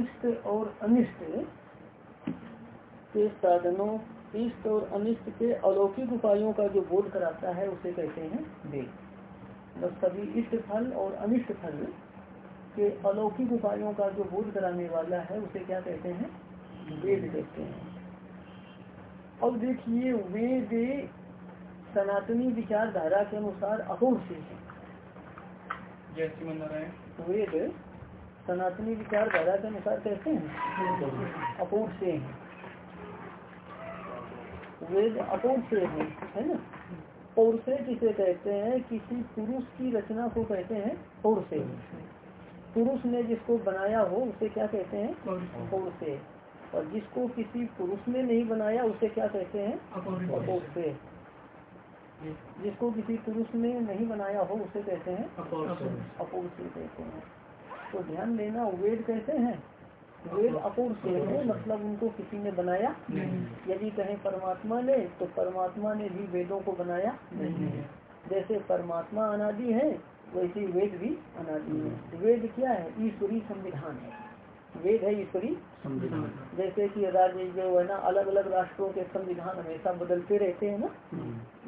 इष्ट और अनिष्ट के साधनों इष्ट और अनिष्ट के अलौकिक उपायों का जो बोध कराता है उसे कहते हैं वेद। मतलब सभी इष्ट फल और अनिष्ट फल के अलौकिक उपायों का जो बोध कराने वाला है उसे क्या कहते हैं? वेद कहते हैं। अब देखिए वेद सनातनी विचारधारा के अनुसार अपूर्व से है। वेद सनातनी विचार विचारधारा के अनुसार कहते हैं। अपूर्व से है। वेद अपूर्व से है है ना? पौर से किसे कहते हैं किसी पुरुष की रचना को कहते हैं पौर से। पुरुष ने जिसको बनाया हो उसे क्या कहते हैं? पौर से। और जिसको किसी पुरुष ने नहीं बनाया उसे क्या कहते हैं? अपूर्व से। जिसको किसी पुरुष ने नहीं बनाया हो उसे कहते हैं? अपूर्व से कहते हैं। तो ध्यान देना, वेद कहते हैं? वेद अपूर्व से है मतलब उनको किसी ने बनाया यदि कहें परमात्मा ने तो परमात्मा ने भी वेदों को बनाया नहीं है। जैसे परमात्मा अनादि है, वैसे वेद भी अनादि है। वेद क्या है? ईश्वरी संविधान है। वेद है ईश्वरी संविधान। जैसे कि राज्य जो है ना अलग अलग राष्ट्रों के संविधान हमेशा बदलते रहते हैं ना।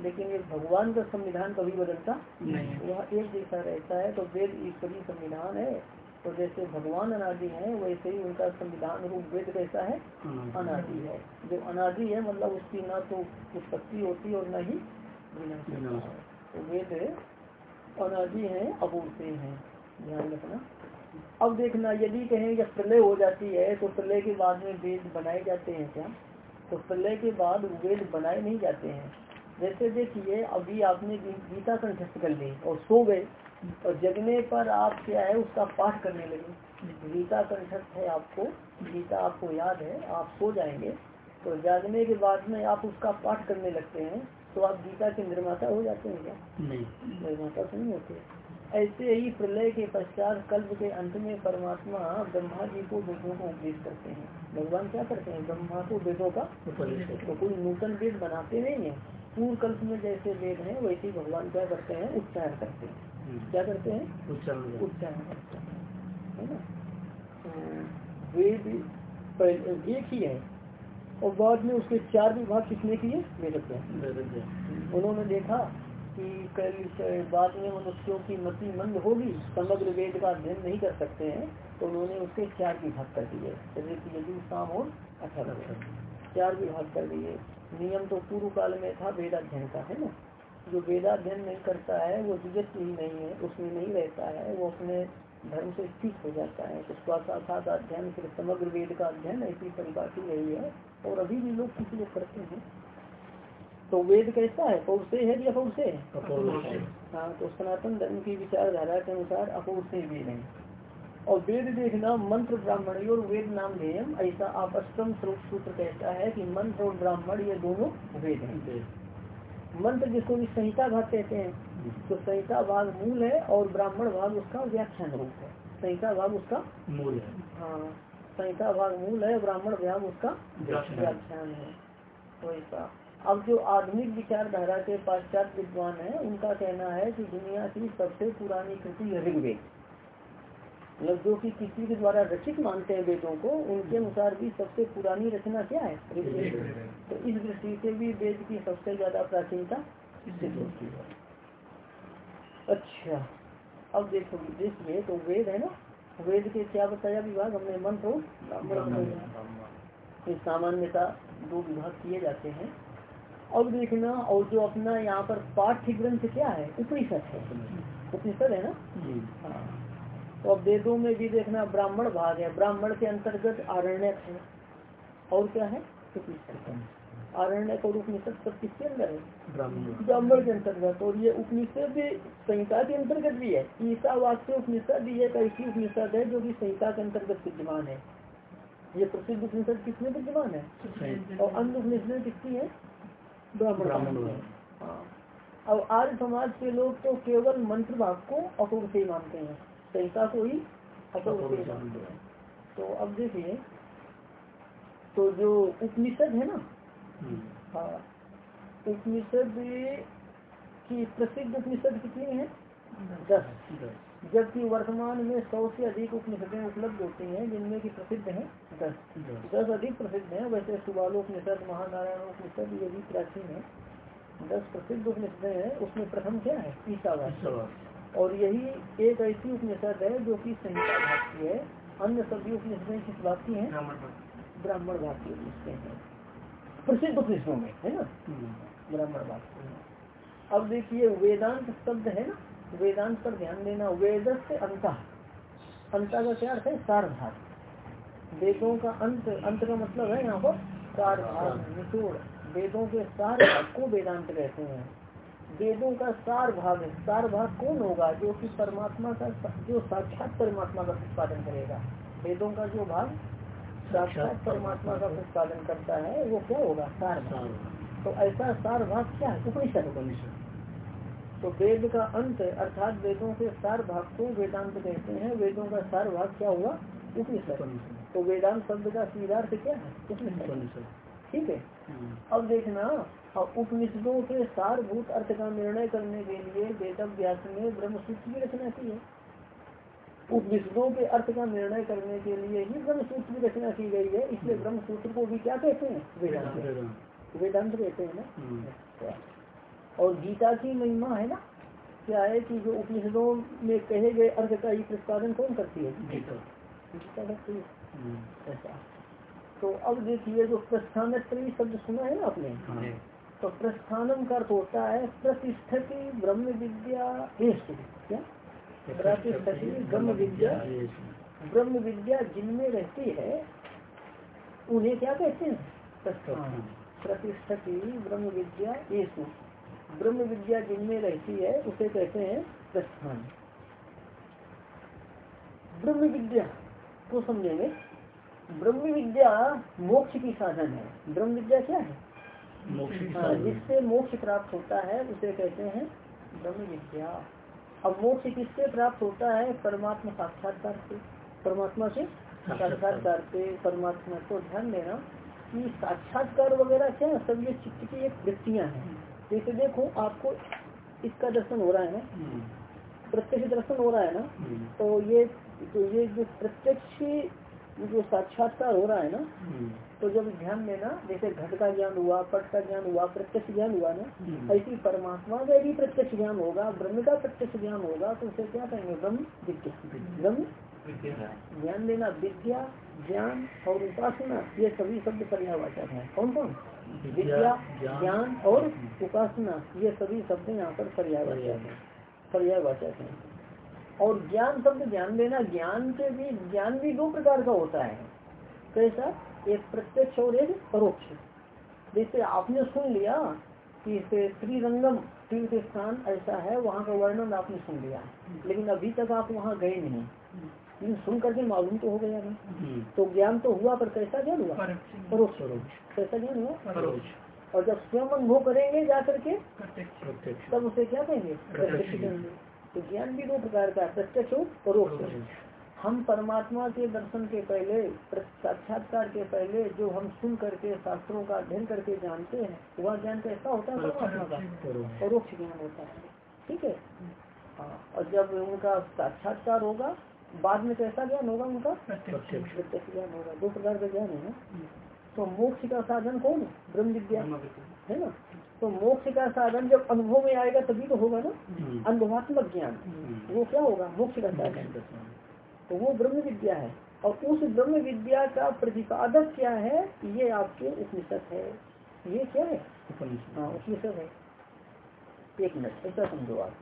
लेकिन ये भगवान का संविधान कभी बदलता नहीं वह एक जैसा रहता है तो वेद ईश्वरी संविधान है। तो जैसे भगवान अनादि है वैसे ही उनका संविधान रूप वेद कैसा है अनादि है। जो अनादि है मतलब उसकी न तो उत्पत्ति होती और न ही तो वेद अनादि है अपूर्ति है ध्यान रखना। अब देखना यदि कहें जब प्रलय हो जाती है तो प्रलय के बाद में वेद बनाए जाते हैं क्या? तो प्रलय के बाद वेद बनाए नहीं जाते हैं। जैसे देखिए अभी आपने गीता कंठस्थ कर ली और सो गए। और जगने पर आप क्या है उसका पाठ करने लगे। गीता कंठस्थ है आपको। गीता आपको याद है आप सो जाएँगे। तो जागने के बाद में आप उसका पाठ करने लगते हैं तो आप गीता के निर्माता हो जाते हैं क्या नहीं। निर्माता तो नहीं होते। ऐसे ही प्रलय के पश्चात कल्प के अंत में परमात्मा ब्रह्मा जी को वेदों को उपदेश करते हैं। भगवान क्या करते हैं? ब्रह्मा को वेदों का तो कोई नूतन वेद बनाते नहीं है। पूर्व कल्प में जैसे वेद है वैसे ही भगवान क्या करते हैं? उच्चारण करते हैं। क्या करते हैं? उच्चारण उच्चारण हैं। है ना? वेद एक ही है। और बाद में उसके चार विभाग किसने किए? वेद उन्होंने देखा कि कल बाद में मनुष्यों की मति मंद होगी समग्र वेद का अध्ययन नहीं कर सकते हैं तो उन्होंने उसके चार विभाग कर दिए। जैसे कि यदि शाम और अठारह चार विभाग कर दिए। नियम तो पूर्व काल में था वेद अध्ययन का है ना? जो वेदाध्ययन नहीं करता है वो जुजत ही नहीं है उसमें नहीं रहता है वो अपने धर्म से स्थित हो जाता है। तो स्वास्थ्य अध्ययन फिर समग्र वेद का अध्ययन ऐसी परिभाषी रही है और अभी भी लोग किसी लोग करते हैं। तो वेद कैसा है पौर से है या पौर से हाँ तो सनातन धर्म की विचारधारा के अनुसार अपूर से वेद है। और वेद देखना मंत्र ब्राह्मण और वेद नाम नियम ऐसा आप अष्टम सूत्र कहता है कि मंत्र और ब्राह्मण ये दोनों वेद हैं। मंत्र जिसको भी संहिता भाग कहते हैं तो संहिता भाग मूल है और ब्राह्मण भाग उसका व्याख्यान रूप है संहिता भाग उसका मूल है। हाँ संहिता भाग मूल है ब्राह्मण भाग उसका व्याख्यान है। तो ऐसा। अब जो आधुनिक विचारधारा के पाश्चात्य विद्वान है उनका कहना है कि दुनिया की सबसे पुरानी कृति ऋग्वेद। मतलब जो कि किसी के द्वारा रचित मानते हैं वेदों को उनके अनुसार भी सबसे पुरानी रचना क्या है? तो इस दृष्टि से भी वेद की सबसे ज़्यादा प्राचीनता अच्छा अब देखो देखिए तो वेद है ना? वेद के क्या बताया विभाग? हमने मंत्र सामान्यता दो विभाग किए जाते हैं। अब देखना और जो अपना यहाँ पर पाठ्य ग्रंथ क्या है? उपनिषद है। उपनिषद है ना? हाँ। तो अब वेदों में भी देखना ब्राह्मण भाग है। ब्राह्मण के अंतर्गत आरण्य है। और क्या है? उपनिषद आरण्य और उपनिषद सब किसके अंदर है? ब्राह्मण। के अंतर्गत। और ये उपनिषद संहिता के अंतर्गत भी है। ईसा वाक्य उपनिषद ये एक ऐसी उपनिषद है जो कि संहिता के अंतर्गत विद्यमान है। ये प्रसिद्ध उपनिषद किसमें विद्यमान है? और अन्य उपनिषद किसकी है? ब्राह्मण हाँ। अब आर्य समाज के लोग तो केवल मंत्र भाग को अपूर्व से मानते हैं। संहिता को ही अपूर्व से मानते तो अब देखिए तो जो उपनिषद है ना हम्म। हाँ उपनिषद की प्रसिद्ध उपनिषद कितनी है? दस। जबकि वर्तमान में सौ से अधिक उपनिषदें उपलब्ध होती हैं जिनमें की प्रसिद्ध है दस। दस। अधिक प्रसिद्ध है वैसे सुबालो उपनिषद महानारायण उपनिषद ये भी प्राचीन है। दस प्रसिद्ध उपनिषदें हैं उसमें प्रथम क्या है? ईसावास और यही एक ऐसी उपनिषद है जो कि संहिता भाग की है। अन्य सभी उपनिषदें किस बात की है? ब्राह्मण भाग की उपनिषदें हैं। प्रसिद्ध उपनिषदों में है ना? ब्राह्मण भाग की अब देखिए वेदांत शब्द है ना? वेदांत पर ध्यान देना वेद से अंत। अंत का क्या अर्थ है? सार भाग वेदों का अंत अंत का मतलब है यहाँ पर सार भाग निचोड़। वेदों के सार भाग को वेदांत कहते हैं। वेदों का सार भाग सार भाग कौन होगा जो कि परमात्मा का जो साक्षात परमात्मा का प्रतिपादन करेगा? वेदों का जो भाग साक्षात परमात्मा का प्रतिपादन करता है वो क्या होगा? सार भाग। तो ऐसा सार भाग क्या है? उपनिषद। उपनिषद। तो वेद का अंत अर्थात वेदों के सार भाग को वेदांत कहते हैं। वेदों का सार भाग क्या हुआ? उपनिषद। तो वेदांत शब्द का सीधार्थ क्या है? उपनिषद। ठीक है। अब देखना उपनिषदों के सारभूत अर्थ का निर्णय करने के लिए वेद व्यास ने ब्रह्म सूत्र की रचना की है। उपनिषदों के अर्थ का निर्णय करने के लिए ही ब्रह्म सूत्र की रचना की गई है। इसलिए हम्म। ब्रह्म सूत्र को भी क्या कहते हैं? वेदांत। वेदांत। कहते हैं ना? हम्म। अच्छा। और गीता की महिमा है ना? क्या है कि जो उपनिषदों में कहे गए अर्थ का ही प्रतिपादन कौन करती है? गीता। करती है। हम्म। ऐसा तो अब देखिए जो प्रस्थान शब्द सुना है ना आपने? हाँ। तो प्रस्थानम का अर्थ होता है प्रतिष्ठति ब्रह्म विद्या क्या? प्रतिष्ठती ब्रह्म विद्या ब्रह्म विद्या जिनमें रहती है उन्हें क्या कहते हैं। प्रतिष्ठती ब्रह्म विद्या ये ब्रह्म विद्या जिनमें रहती है उसे कहते हैं प्रस्थान। ब्रह्म विद्या को समझेंगे। ब्रह्म विद्या मोक्ष की साधन है। ब्रह्म विद्या क्या है? हाँ, जिससे मोक्ष प्राप्त होता है उसे कहते हैं ब्रह्म विद्या अब मोक्ष किससे प्राप्त होता है? परमात्मा साक्षात्कार से। परमात्मा से साक्षात्कार से। परमात्मा को ध्यान देना कि साक्षात्कार वगैरह क्या सब ये चित्त की एक वृत्तियाँ हैं। जैसे देखो आपको इसका दर्शन हो रहा है ना? हम्म। प्रत्यक्ष दर्शन हो रहा है ना? हम्म। तो ये तो ये जो प्रत्यक्ष जो साक्षात्कार हो रहा है ना हम्म। तो जब ध्यान देना जैसे घट का ज्ञान हुआ पट का ज्ञान हुआ प्रत्यक्ष ज्ञान हुआ ना ऐसी परमात्मा का यदि प्रत्यक्ष ज्ञान होगा ब्रह्म का प्रत्यक्ष ज्ञान होगा तो उसे क्या कहेंगे? ब्रह्म विद्या। ब्रह्म ज्ञान देना विद्या ज्ञान और उपासना ये सभी शब्द पर्यावाचक है। कौन कौन विद्या ज्ञान। और उपासना ये सभी शब्द यहाँ पर पर्यावाचक है। पर्यावाचक है। और ज्ञान शब्द ध्यान देना ज्ञान के भी ज्ञान भी दो प्रकार का होता है। कैसा एक प्रत्यक्ष और एक परोक्ष। जैसे आपने सुन लिया कि श्रीरंगम तीर्थ स्थान ऐसा है वहाँ का वर्णन आपने सुन लिया। लेकिन अभी तक आप वहाँ गए नहीं। लेकिन सुन करके मालूम तो हो गया ना। तो ज्ञान तो हुआ पर कैसा ज्ञान हुआ? परोक्ष। कैसा ज्ञान हुआ? परोक्ष। और जब स्वयं अनुभव करेंगे जा करके तब उसे क्या कहेंगे? प्रत्यक्ष कहेंगे। तो ज्ञान भी दो प्रकार का प्रत्यक्ष हो परोक्ष। हम परमात्मा के दर्शन के पहले साक्षात्कार के पहले जो हम सुन करके शास्त्रों का अध्ययन करके जानते हैं वह ज्ञान कैसा होता है परमात्मा का। परोक्ष। ज्ञान होता है ठीक है? हाँ और जब उनका साक्षात्कार होगा बाद में कैसा ज्ञान होगा उनका? प्रत्यक्ष। ज्ञान होगा दो प्रकार का ज्ञान है ना? तो मोक्ष का साधन कौन ब्रह्म विद्या। है ना? तो मोक्ष का साधन जब अनुभव में आएगा तभी तो होगा ना? हम्म। अनुभवात्मक ज्ञान। हम्म। वो क्या होगा? मोक्ष का साधन। तो वो ब्रह्म विद्या है। और उस ब्रह्म विद्या का प्रतिपादक क्या है? ये आपके उपनिषद है। ये क्या है? हाँ उपनिषद है। एक मिनट ऐसा समझो आप।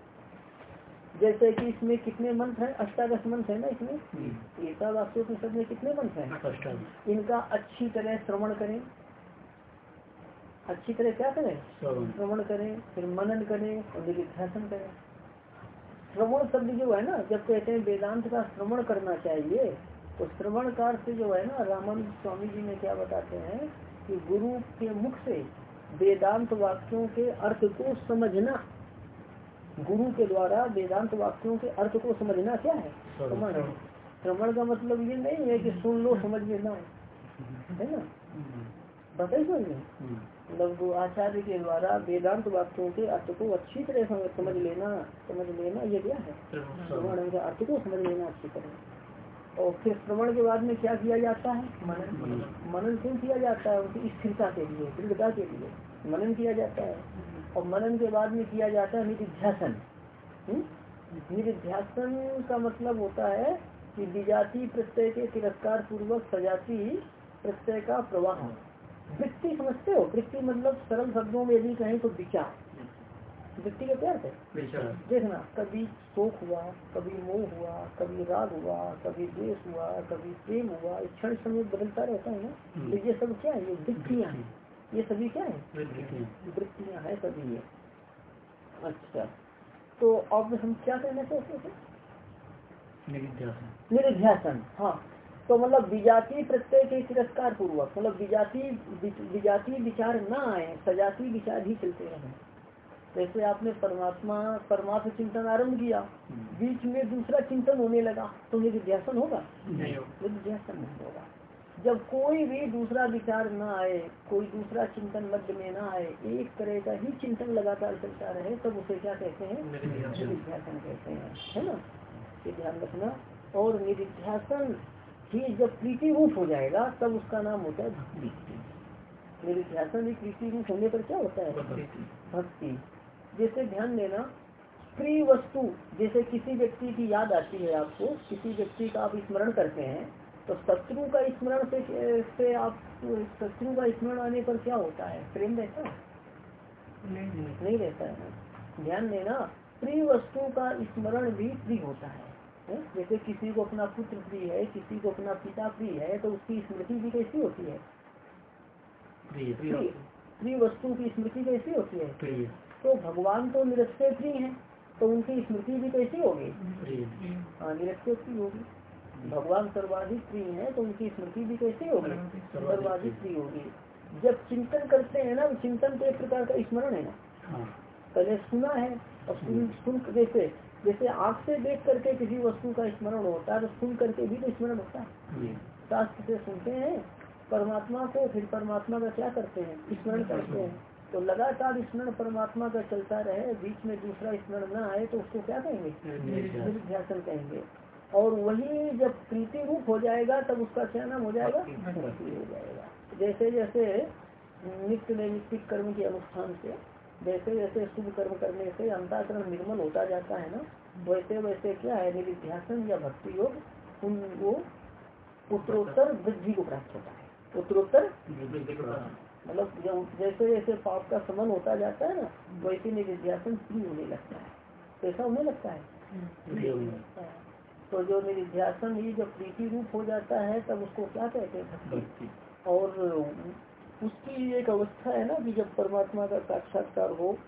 जैसे कि इसमें कितने मंत्र हैं? अष्टादश मंत्र है ना इसमें? हम्म। गीता वास्तु में कितने मंत्र हैं? इनका अच्छी तरह श्रवण करें। अच्छी तरह क्या करें? श्रवण। करें फिर मनन करें और निधिध्यासन करें। श्रवण शब्द जो है ना जब कहते हैं वेदांत का श्रवण करना चाहिए तो श्रवण कार से जो है ना रामन स्वामी जी ने क्या बताते हैं कि गुरु के मुख से वेदांत वाक्यों के अर्थ को समझना। गुरु के द्वारा वेदांत वाक्यों के अर्थ को समझना क्या है? श्रवण। श्रवण का मतलब ये नहीं है कि सुन लो समझ में ना है ना? बताइए समझ में? मतलब आचार्य के द्वारा वेदांत वाक्यों के अर्थ को अच्छी तरह समझ समझ लेना समझ लेना ये क्या है? श्रवण के अर्थ को समझ लेना अच्छी तरह। और फिर श्रवण के बाद में क्या किया जाता है? मनन। मनन क्यों किया जाता है? उनकी स्थिरता के लिए दृढ़ता के लिए। मनन किया जाता है। और मनन के बाद में किया जाता है निधिध्यासन। हम्म? निधिध्यासन का मतलब होता है कि विजाति प्रत्यय के तिरस्कार पूर्वक सजाती प्रत्यय का प्रवाह। वृत्ति समझते हो? वृत्ति मतलब सरल शब्दों में यदि कहें तो विचार वृत्ति का क्या है देखना कभी शोक हुआ कभी मोह हुआ कभी राग हुआ कभी द्वेष हुआ कभी प्रेम हुआ क्षण समय बदलता रहता है ना? हम्म। तो ये सब क्या है? ये वृत्तियाँ हैं। ये सभी क्या है? वृत्तियाँ है सभी ये। अच्छा। तो अब हम क्या करना चाहते थे निरिध्यासन हाँ। तो मतलब विजाति प्रत्यय के तिरस्कार पूर्वक मतलब विजाति विजाति विचार न आए सजाती विचार ही चलते रहे। जैसे आपने परमात्मा परमात्मा चिंतन आरंभ किया बीच में दूसरा चिंतन होने लगा तो ये निरिध्यासन होगा? निरिध्यासन नहीं होगा। जब कोई भी दूसरा विचार न आए कोई दूसरा चिंतन मध्य में न आए एक तरह का ही चिंतन लगातार चलता रहे तब उसे क्या कहते हैं? निरिध्यासन कहते हैं है ना? ये ध्यान रखना। और निरिध्यासन ही जब प्रीति रूप हो जाएगा तब उसका नाम होता है भक्ति। निरिध्यासन भी प्रीति रूप होने पर क्या होता है? भक्ति। जैसे ध्यान देना प्रिय वस्तु जैसे किसी व्यक्ति की याद आती है आपको किसी व्यक्ति का आप स्मरण करते हैं तो शत्रु का स्मरण से, से आप शत्रु का स्मरण आने पर क्या होता है? प्रेम रहता है? नहीं रहता। है ध्यान देना प्रिय वस्तु का स्मरण भी प्रिय होता है। है? जैसे किसी को अपना पुत्र प्रिय है किसी को अपना पिता प्रिय है तो उसकी स्मृति भी कैसी होती है? प्रिय वस्तु की स्मृति कैसी होती है? तो भगवान तो निरक्षय प्रिय है तो उनकी स्मृति भी कैसी होगी? हाँ प्रिय होगी। भगवान सर्वाधिक प्रिय है तो उनकी स्मृति भी कैसी होगी? सर्वाधिक प्रिय होगी। जब चिंतन करते हैं ना चिंतन तो एक प्रकार का स्मरण है ना। हाँ। पहले सुना है और सुन सुन जैसे जैसे आँख से देख करके किसी वस्तु का स्मरण होता है तो सुन करके भी तो स्मरण होता है। शास्त्र से सुनते हैं परमात्मा को फिर परमात्मा का क्या करते हैं? स्मरण करते हैं। तो लगातार स्मरण परमात्मा का चलता रहे बीच में दूसरा स्मरण न आए तो उसको क्या कहेंगे? ध्यान कहेंगे। और वही जब प्रीति रूप हो जाएगा तब उसका क्या नाम हो जाएगा? हो जाएगा। जैसे जैसे नित्य नैमित्तिक कर्म के अनुष्ठान से जैसे जैसे शुभ कर्म करने से अंताकरण निर्मल होता जाता है ना वैसे वैसे क्या है निधिध्यासन या भक्ति योग उन वो उत्तरोत्तर वृद्धि को प्राप्त होता है। उत्तरोत्तर मतलब जब जैसे जैसे पाप का समन होता जाता है ना वैसे निधिध्यासन फ्री होने लगता है। कैसा होने लगता है? तो जो निधिध्यासन ही जब प्रीति रूप हो जाता है तब उसको क्या कहते हैं? भक्ति। और उसकी एक अवस्था है ना कि जब परमात्मा का साक्षात्कार हो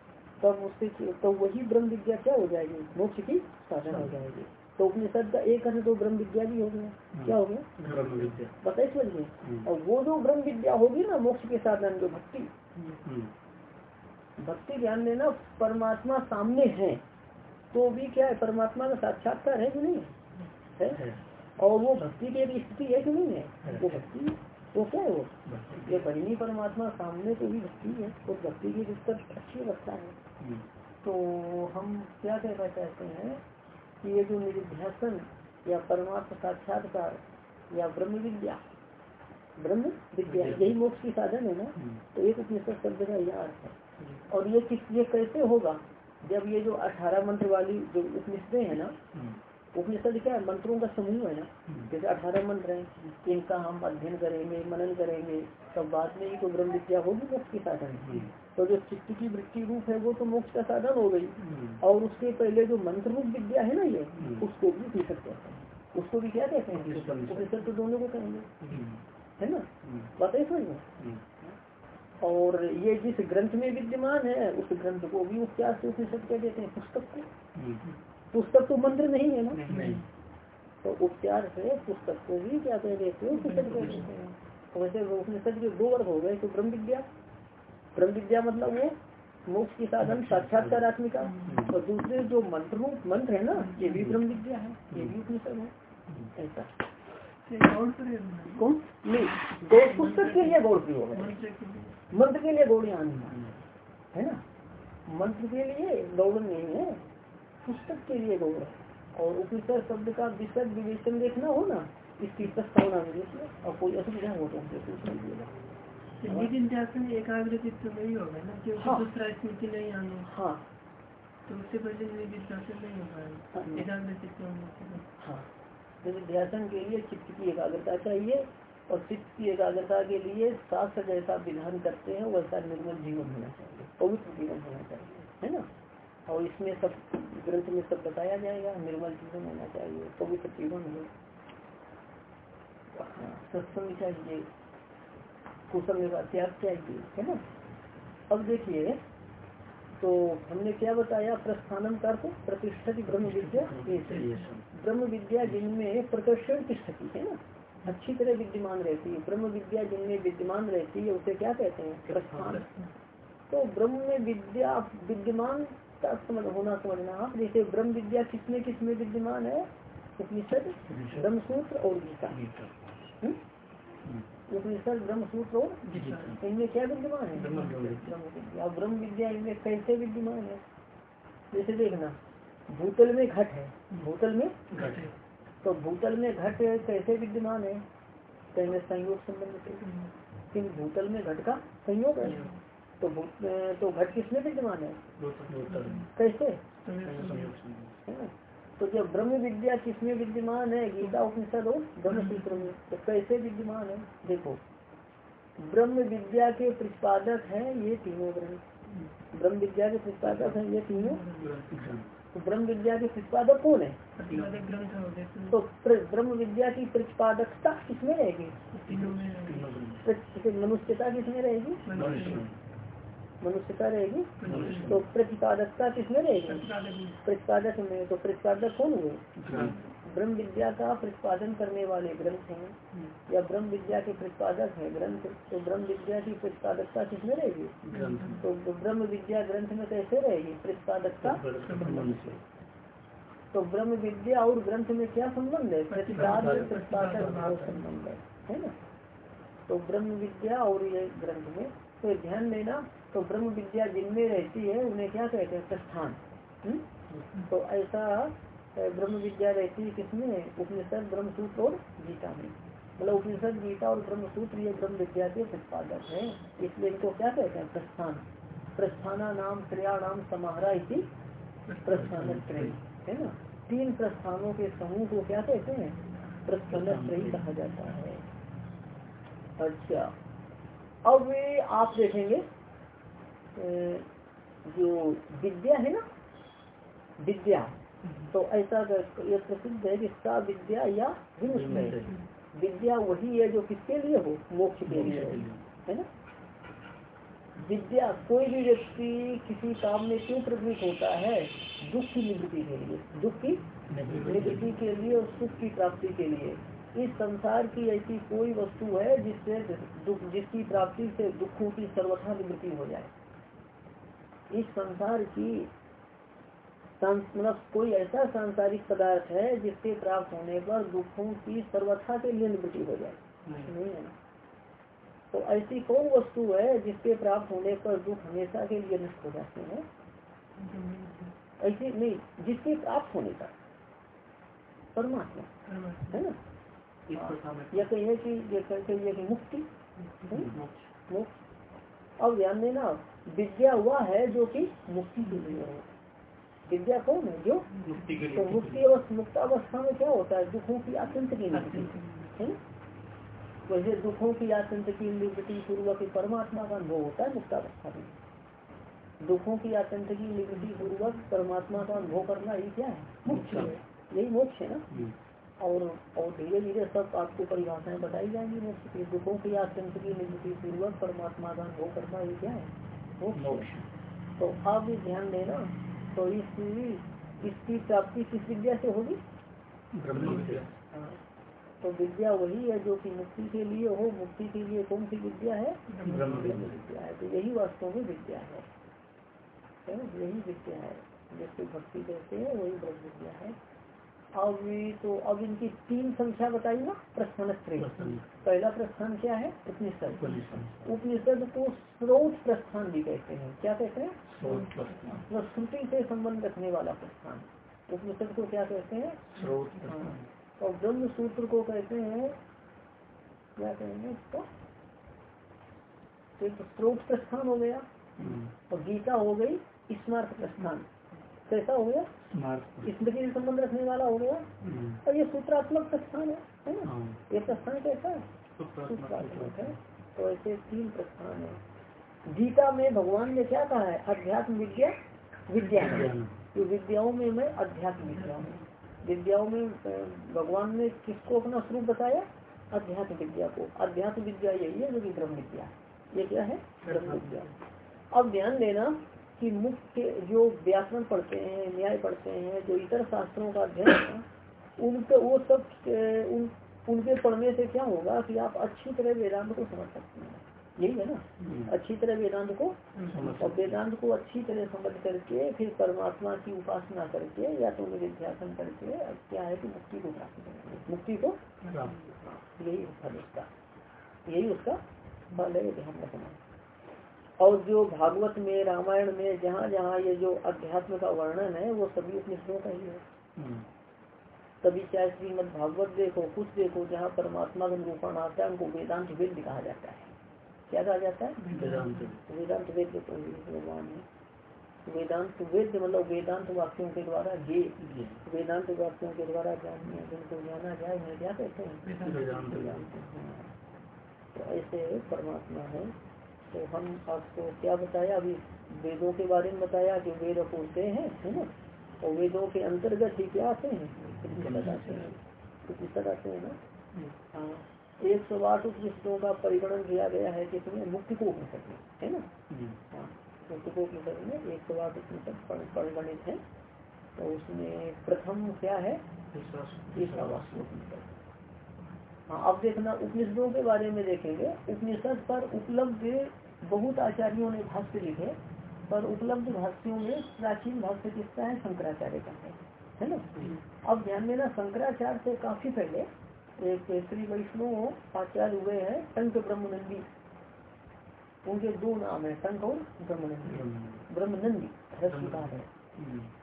तब उससे तो वही ब्रह्म विद्या क्या हो जाएगी? मोक्ष की साधन हो जाएगी। तो उपनिषद का एक अर्थ तो ब्रह्म विद्या भी हो गया। हम्म। क्या हो गया? बताइए समझिए हम्म। और वो जो ब्रह्म विद्या होगी ना मोक्ष के साधन जो भक्ति। हम्म। भक्ति ध्यान देना परमात्मा सामने है तो भी क्या है परमात्मा का साक्षात्कार है कि नहीं? है? और वो भक्ति की एक स्थिति है कि नहीं है। वो भक्ति तो क्या है वो? ये परिणी परमात्मा सामने तो भी भक्ति है और भक्ति की दिक्कत अच्छी रखता है। तो हम क्या कहना चाहते हैं कि ये जो निधिध्यासन या परमात्मा साक्षात्कार या ब्रह्म विद्या ब्रह्म विद्या यही मोक्ष की साधन है ना। तो एक उपनिषद शब्द का यह अर्थ है। और ये किस ये कैसे होगा? जब ये जो अठारह मंत्र वाली जो उपनिषदें है ना उपनिषद क्या है मंत्रों का समूह है ना। हम्म। जैसे अठारह मंत्र हैं इनका हम अध्ययन करेंगे मनन करेंगे तब बाद में ही तो ब्रह्म विद्या होगी मोक्ष के साधन हम्म। तो जो चित्त की वृत्ति रूप है वो तो मोक्ष का साधन हो गई। हम्म। और उसके पहले जो मंत्र रूप विद्या है ना ये उसको भी उपनिषद कहते हैं। उसको भी क्या कहते हैं? उपनिषद तो दोनों को कहेंगे। है ना? बताइए समझ और ये जिस ग्रंथ में विद्यमान है उस ग्रंथ को भी उपचार से उपनिषद कह देते हैं पुस्तक को। पुस्तक तो मंत्र नहीं है ना? तो उपचार से पुस्तक को भी क्या कह देते हैं उपनिषद कह देते हैं। तो वैसे उपनिषद के दो वर्ग हो गए तो ब्रह्म विद्या। ब्रह्म विद्या मतलब वो मोक्ष की साधन साक्षात्कार आत्मिका। और दूसरे जो मंत्र रूप मंत्र है ना ये भी ब्रह्म विद्या है ये भी उपनिषद है। ऐसा। कौन? नहीं गौड़ पुस्तक के लिए गौड़ प्रयोग है मंत्र के लिए। गौड़ यहाँ नहीं है। ना? मंत्र के लिए गौड़ नहीं है। पुस्तक के लिए गौड़ है। और उपनिषद शब्द का विशद विवेचन देखना हो ना इसकी प्रस्तावना में और कोई असुविधा हो तो पूछ लीजिएगा। लेकिन ध्यान एकाग्र चित्त नहीं होगा ना क्योंकि हाँ। दूसरा स्मृति नहीं आना। हाँ। तो उससे पहले निधिध्यासन नहीं हो पाएगा हाँ। एकाग्र चित्त हाँ। जैसे ध्यान के लिए चित्त की एकाग्रता चाहिए और चित्त की एकाग्रता के लिए शास्त्र जैसा विधान करते हैं वैसा निर्मल जीवन होना चाहिए पवित्र जीवन होना चाहिए। है ना? और इसमें सब ग्रंथ में सब बताया जाएगा निर्मल जीवन होना चाहिए पवित्र जीवन हो हाँ, सत्संग चाहिए कुशल निवास त्याग चाहिए है ना? अब देखिए तो हमने क्या बताया प्रस्थानम का अर्थ प्रतिष्ठा की ब्रह्म विद्या ब्रह्म विद्या जिनमें प्रकर्षण की स्थिति है ना? अच्छी तरह विद्यमान रहती है। ब्रह्म विद्या जिनमें विद्यमान रहती है उसे क्या कहते हैं? प्रस्थान। तो ब्रह्म विद्या विद्यमान का समझ होना समझना आप जैसे ब्रह्म विद्या किसमें किसमें विद्यमान है? उपनिषद ब्रह्म सूत्र और गीता। हम्म? उपनिषद ब्रह्म सूत्र और इनमें क्या विद्यमान है? ब्रह्म ब्रह्म विद्या और ब्रह्म विद्या इनमें कैसे विद्यमान है? जैसे देखना भूतल में घट है। भूतल में घट है। तो भूतल में घट कैसे विद्यमान है? कहीं संयोग संबंध से। भूतल में घट का संयोग है। तो तो घट किसमें विद्यमान है कैसे? है ना? तो जब ब्रह्म विद्या किसमें विद्यमान है? गीता उपनिषद हो ब्रह्म सूत्र में। तो कैसे विद्यमान है? देखो ब्रह्म विद्या के प्रतिपादक है ये तीनों ग्रंथ। ब्रह्म विद्या के प्रतिपादक है ये तीनों तो ब्रह्म विद्या के प्रतिपादक कौन है? तो ब्रह्म विद्या की प्रतिपादकता किसमें रहेगी? मनुष्यता किसमें रहेगी? मनुष्यता रहेगी? तो प्रतिपादकता किसमें रहेगी? प्रतिपादक में तो प्रतिपादक कौन हुए? ब्रह्म विद्या का प्रतिपादन करने वाले ग्रंथ हैं या ब्रह्म विद्या के प्रतिपादक है ग्रंथ? तो ब्रह्म विद्या की प्रतिपादकता किसमें रहेगी? तो ब्रह्म विद्या ग्रंथ में कैसे रहेगी? प्रतिपादकता? तो ब्रह्म विद्या और ग्रंथ में क्या संबंध है? प्रतिपादक। प्रतिपादक संबंध है है ना? तो ब्रह्म विद्या और ये ग्रंथ में तो ध्यान देना तो ब्रह्म विद्या जिनमें रहती है उन्हें क्या कहते हैं? प्रस्थान। हम्म? तो ऐसा ब्रह्म विद्या रहती है किसमें? उपनिषद ब्रह्म सूत्र और गीता में। मतलब उपनिषद गीता और ब्रह्म सूत्र ये ब्रह्म विद्या के प्रतिपादक है। इसलिए इनको क्या कहते हैं? प्रस्थान। प्रस्थाना नाम क्रिया नाम समाहरा इसी प्रस्थान है ना? तीन प्रस्थानों के समूह को क्या कहते हैं? प्रस्थान कहा जाता है। अच्छा। अब ये आप देखेंगे जो विद्या है ना विद्या तो ऐसा ये प्रसिद्ध है कि सा विद्या या विमुष्ट विद्या वही है जो किसके लिए हो? मोक्ष के लिए है ना? विद्या कोई भी व्यक्ति किसी काम में क्यों प्रवृत्त होता है? दुख की निवृत्ति के लिए दुख की निवृत्ति के लिए और सुख की प्राप्ति के लिए। इस संसार की ऐसी कोई वस्तु है जिससे दुख जिसकी प्राप्ति से दुखों की सर्वथा निवृत्ति हो जाए। इस संसार की मतलब कोई ऐसा सांसारिक पदार्थ है जिसके प्राप्त होने पर दुखों की सर्वथा के लिए निवृत्ति हो जाए। नहीं। है तो ऐसी कौन वस्तु है जिसके प्राप्त होने पर दुख हमेशा के लिए नष्ट हो जाते हैं? ऐसी नहीं जिसके प्राप्त होने का परमात्मा। है ना? या कहिए कि ये कह- कहिए कि मुक्ति? मोक्ष अब ध्यान देना विद्या हुआ है जो कि मुक्ति के लिए हो। विद्या कौन है? जो मुक्ति के तो मुक्ति। अवस्था मुक्तावस्था में क्या होता है? दुखों की आतंक की निवृत्ति वैसे दुखों की आतंक की निवृत्ति पूर्वक परमात्मा का अनुभव होता है मुक्तावस्था में। दुखों की आतंक की निवृत्ति पूर्वक परमात्मा का अनुभव करना ये क्या है? मोक्ष है। यही मोक्ष है ना? और और धीरे धीरे सब आपको परिभाषाएँ बताई जाएँगी मोक्ष की दुखों की आतंक की निवृत्ति पूर्वक परमात्मा का अनुभव करना ये क्या है? मोक्ष। तो आप भी ध्यान देना तो इस इसकी प्राप्ति किस विद्या से होगी? हाँ। तो विद्या वही है जो कि मुक्ति के लिए हो मुक्ति के लिए कौन सी विद्या है? विद्या। है। तो यही वास्तव में विद्या है। यही विद्या है। जिसको भक्ति कहते हैं वही ब्रह्म विद्या है। अब तो अब इनकी तीन संख्या बताई ना प्रस्थान। पहला प्रस्थान क्या है? उपनिषद। उपनिषद। को स्रोत प्रस्थान भी कहते हैं। क्या कहते हैं? मतलब श्रुति से संबंध रखने वाला प्रस्थान। उपनिषद को क्या कहते हैं? हाँ। और ब्रह्म सूत्र को कहते हैं क्या कहेंगे इसको? तो स्रोत प्रस्थान हो गया। हम्म। और गीता हो गई स्मार्ट प्रस्थान। कैसा हो गया? स्मृति से संबंध रखने वाला हो गया। हम्म। और ये सूत्रात्मक प्रस्थान है है ना? हाँ। ये प्रस्थान कैसा है? सूत्रात्मक है। तो ऐसे तीन प्रस्थान है। गीता में भगवान ने क्या कहा है? अध्यात्म विद्या विद्या। जो विद्याओं में मैं अध्यात्म विद्या हूँ। विद्याओं में भगवान ने किसको अपना स्वरूप बताया? अध्यात्म विद्या को। अध्यात्म विद्या यही है जो कि ब्रह्म विद्या ये क्या है? ब्रह्म विद्या। अब ध्यान देना कि मुख्य जो व्याकरण पढ़ते हैं न्याय पढ़ते हैं जो इतर शास्त्रों का अध्ययन है उनके वो सब उन उनके पढ़ने से क्या होगा कि आप अच्छी तरह वेदांत को समझ सकते हैं। यही है ना? हम्म। अच्छी तरह वेदांत को और वेदांत को अच्छी तरह समझ करके फिर परमात्मा की उपासना करके या तो निध्यासन करके क्या है कि मुक्ति को प्राप्त करेंगे। मुक्ति को यही उसका यही उसका फल है ध्यान रखना और जो भागवत में रामायण में जहाँ जहाँ ये जो अध्यात्म का वर्णन है वो सभी उपनिषदों का ही है। हम्म। तभी चाहे श्रीमद भागवत देखो कुछ देखो जहाँ परमात्मा का निरूपण आता है उनको वेदांत वेद कहा जाता है। क्या कहा जाता है? वेदांत वेद भगवान है। वेदांत वेद मतलब वेदांत वाक्यों के द्वारा ये। वेदांत वाक्यों के द्वारा जानने जिनको जाना जाए उन्हें क्या कहते हैं। तो ऐसे परमात्मा है। तो हम आपको क्या बताया? अभी वेदों के बारे में बताया कि वेद अपूर्ते हैं है ना? और वेदों के अंतर्गत ही क्या आते हैं? हैं उपनिषद आते हैं ना? हाँ। एक सौ आठ उपनिषदों का परिगणन किया गया है किसमें मुक्ति को उपनिषद में है ना? हाँ। मुक्ति को उपनिषद में एक सौ आठ उपनिषद परिगणित है। तो उसमें प्रथम क्या है? ईशावासी उपनिषद। हाँ अब देखना उपनिषदों के बारे में देखेंगे। उपनिषद पर उपलब्ध बहुत आचार्यों ने भाष्य लिखे पर उपलब्ध भाष्यों में प्राचीन भाष्य किसका है शंकराचार्य का है है ना? अब ध्यान देना शंकराचार्य से काफ़ी पहले एक श्री वैष्णव आचार्य हुए हैं टंक ब्रह्मनंदी। उनके दो नाम है टंक और ब्रह्मनंदी। ब्रह्मनंदी। रश्मिकार है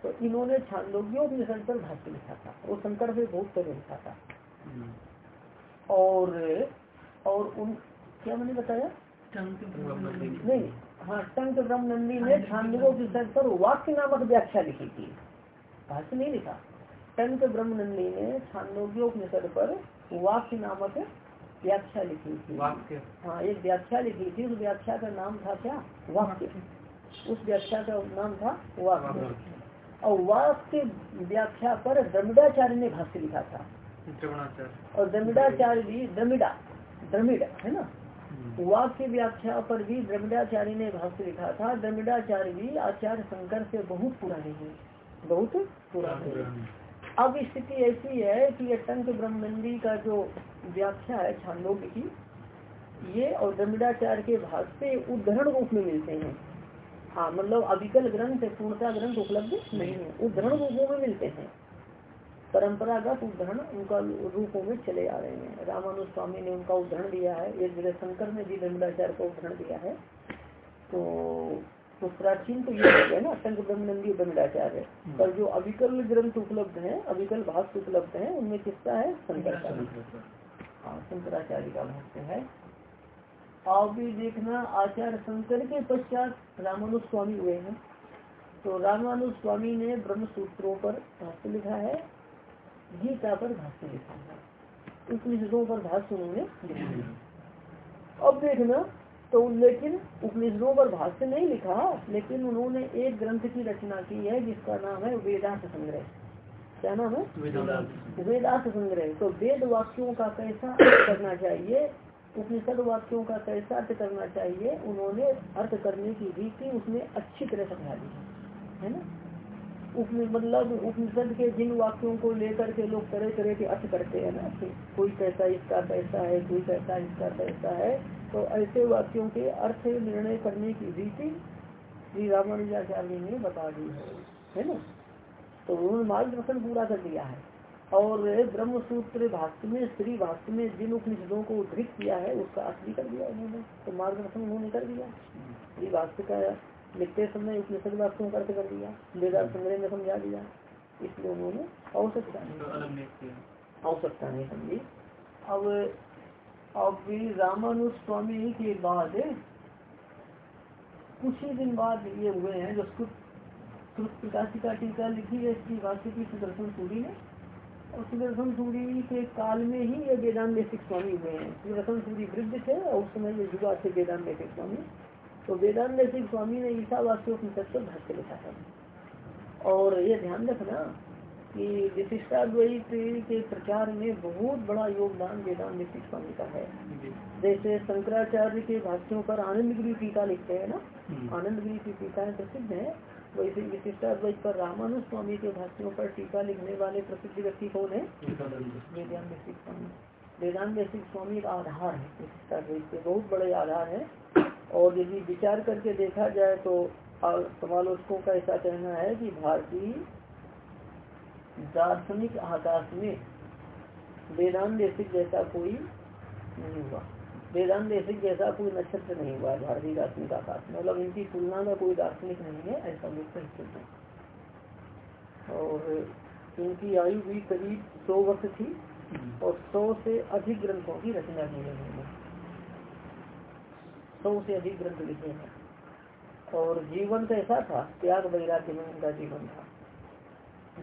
तो इन्होंने छांदोग्योपनिषद पर भाष्य लिखा था वो शंकर से बहुत पहले लिखा था। और और उन क्या मैंने बताया? नहीं हाँ टंक ब्रह्म नंदी ने छांदों की सर पर वाक्य नामक व्याख्या लिखी थी। भाष्य नहीं लिखा। टंक ब्रह्म नंदी ने छांदोग्योपनिषद पर वाक्य नामक व्याख्या लिखी थी। हाँ एक व्याख्या लिखी थी। उस व्याख्या का नाम था क्या? वाक्य। उस व्याख्या का नाम था वाक्य। और वाक्य व्याख्या पर दमिडाचार्य ने भाष्य लिखा था। और दमिडाचार्य भी द्रमिडा द्रमिड है ना? हम्म। वाक्य व्याख्या पर भी द्रमिडाचार्य ने भाष्य लिखा था द्रमिडाचार्य भी आचार्य शंकर से बहुत पुराने हैं बहुत पुराने अब स्थिति ऐसी है कि ये टंक ब्रह्मनंदी का जो व्याख्या है छांदोग्य की ये और द्रमिडाचार्य के भाष्य उदाहरण रूप में मिलते हैं। हाँ मतलब अविकल ग्रंथ पूर्णता ग्रंथ उपलब्ध नहीं है उदाहरण रूपों में मिलते हैं। परंपरागत उदाहरण उनका रूपों में चले आ रहे हैं। रामानुज स्वामी ने उनका उदाहरण दिया है एक जगह शंकर ने भी दंडाचार्य का उदाहरण दिया है। तो तो प्राचीन तो ये है ना शंकर ब्रह्मनंदी दंडाचार्य हम्म। पर जो अविकल ग्रंथ उपलब्ध है अविकल भाष्य उपलब्ध है उनमें किसका है? शंकर हाँ शंकराचार्य का भाष्य है। आप भी देखना आचार्य शंकर के पश्चात रामानुज स्वामी हुए हैं। तो रामानुज स्वामी ने ब्रह्म सूत्रों पर भाष्य लिखा है। गीता पर भाष्य लिखा उपनिषदों पर भाष्य उन्होंने अब देखना तो लेकिन उपनिषदों पर भाष्य नहीं लिखा लेकिन उन्होंने एक ग्रंथ की रचना की है जिसका नाम है वेदांत संग्रह। क्या नाम है? वेदांत संग्रह। तो वेद वाक्यों का कैसा अर्थ करना चाहिए उपनिषद वाक्यों का कैसा अर्थ करना चाहिए उन्होंने अर्थ करने की रीति उसमें अच्छी तरह समझा दी है ना? मतलब उपनिषद के जिन वाक्यों को लेकर के लोग तरह तरह के अर्थ करते हैं ना कोई कैसा इसका कैसा है, कोई कैसा इसका कैसा है तो ऐसे वाक्यों के अर्थ निर्णय करने की रीति श्री रामानुजाचार्य ने बता दी है है ना? तो उन्होंने मार्गदर्शन पूरा कर दिया है। और ब्रह्म सूत्र भाष्य में, श्री भाष्य में जिन उपनिषदों को उद्धृत किया है, उसका अर्थ भी कर दिया उन्होंने तो मार्गदर्शन उन्होंने कर दिया। श्री भाष्य का लिखते समय उपनिषद वाक्यों का अर्थ कर दिया वेदांत संग्रह में समझा दिया। इसलिए उन्होंने आवश्यकता नहीं। आवश्यकता नहीं समझी। अब अब रामानुज स्वामी के बाद कुछ ही दिन बाद ये हुए हैं जो प्रकाशिका टीका लिखी है इसकी भाष्य की सुदर्शन सूरी ने और सुदर्शन सूरी के काल में ही ये वेदांत स्वामी हुए हैं। सुदर्शन सूरी वृद्ध थे और उस समय ये युवा थे वेदांत स्वामी। तो वेदांत देशिक स्वामी ने ईसा वास्तव पर भाष्य लिखा था। और ये ध्यान रखना कि विशिष्टाद्वैत के प्रचार में बहुत बड़ा योगदान वेदांत देशिक स्वामी का है। जैसे शंकराचार्य के भाष्यों पर आनंद गिरी टीका लिखते हैं ना? आनंद गिरी की टीकाएँ प्रसिद्ध है। वैसे विशिष्टाद्वैत पर रामानु स्वामी के भाष्यों पर टीका लिखने वाले प्रसिद्ध व्यक्ति कौन है? वेदांत स्वामी। वेदांत स्वामी का आधार है। विशिष्टाद्वैत के बहुत बड़े आधार है। और यदि विचार करके देखा जाए तो समालोचकों का ऐसा कहना है कि भारतीय दार्शनिक आकाश में वेदांत जैसा कोई नहीं हुआ। वेदांत देशिक जैसा कोई नक्षत्र नहीं हुआ भारतीय दार्शनिक आकाश में मतलब इनकी तुलना में कोई दार्शनिक नहीं है ऐसा लोग कहते हैं। और इनकी आयु भी करीब सौ वर्ष थी और सौ से अधिक ग्रंथों की रचना की है। उन्होंने सौ से अधिक ग्रंथ लिखे हैं। और जीवन कैसा था, त्याग वैराग्य में उनका जीवन था।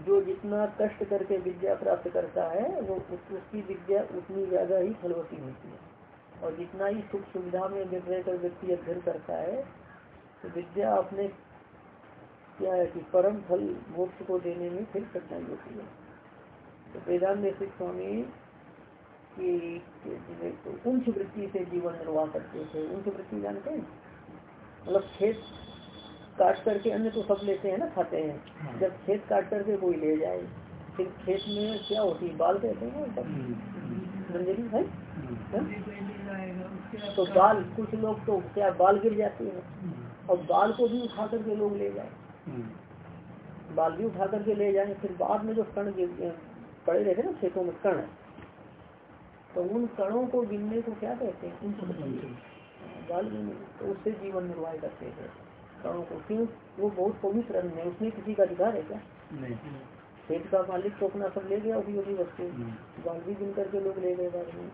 जो जितना कष्ट करके विद्या प्राप्त करता है, वो उसकी विद्या उतनी ज़्यादा ही फलवती होती है। और जितना ही सुख सुविधा में गिर रहकर व्यक्ति अध्ययन करता है तो विद्या अपने क्या है कि परम फल मोक्ष को देने में फिर कठिनाई होती है। तो वेदांत स्वामी उच्च वृत्ति से जीवन निर्वाह करते थे। उच्च वृत्ति जानते हैं? मतलब खेत काट करके अन्य तो सब लेते हैं ना खाते हैं। हाँ। जब खेत काट करके कोई ले जाए फिर खेत में क्या होती है? बाल कहते हैं मंजरी हम्म। भाई? हाँ? तो बाल कुछ लोग तो क्या बाल गिर जाते हैं? और बाल को भी उठा करके लोग ले जाए। बाल भी उठा करके ले जाए फिर बाद में जो कण पड़े रहते ना खेतों में कण तो उन कणों को गिनने को क्या कहते हैं? बाल तो उससे जीवन निर्वाह करते थे कणों को। क्यों? वो बहुत पवित्र रंग है उसमें किसी का अधिकार है क्या? खेत का मालिक तो अपना सब ले गया उपयोगी वस्तु। बाल भी गिन करके लोग ले गए बाद में।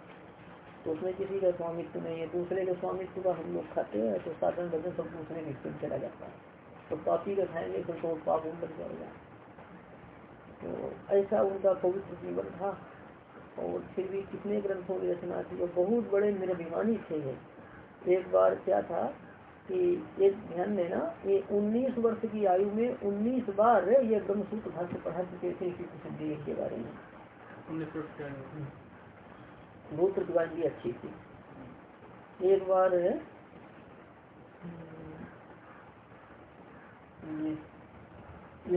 तो उसमें किसी का स्वामित्व नहीं है। दूसरे के स्वामित्व का हम लोग खाते हैं तो साधन भजन सब दूसरे के चला जाता है। तो पापी का खाएँगे तो पाप उन बन जाएगा। तो ऐसा उनका पवित्र जीवन था। और फिर भी कितने ग्रंथों की रचना और बहुत बड़े निर्भिमानी थे एक बार क्या था कि एक ध्यान देना ये 19 वर्ष की आयु में 19 बार ये ब्रह्मसूत्र भाष्य पढ़ा चुके थे प्रसिद्धि के बारे में। बहुत प्रतिभा भी अच्छी थी। एक बार ये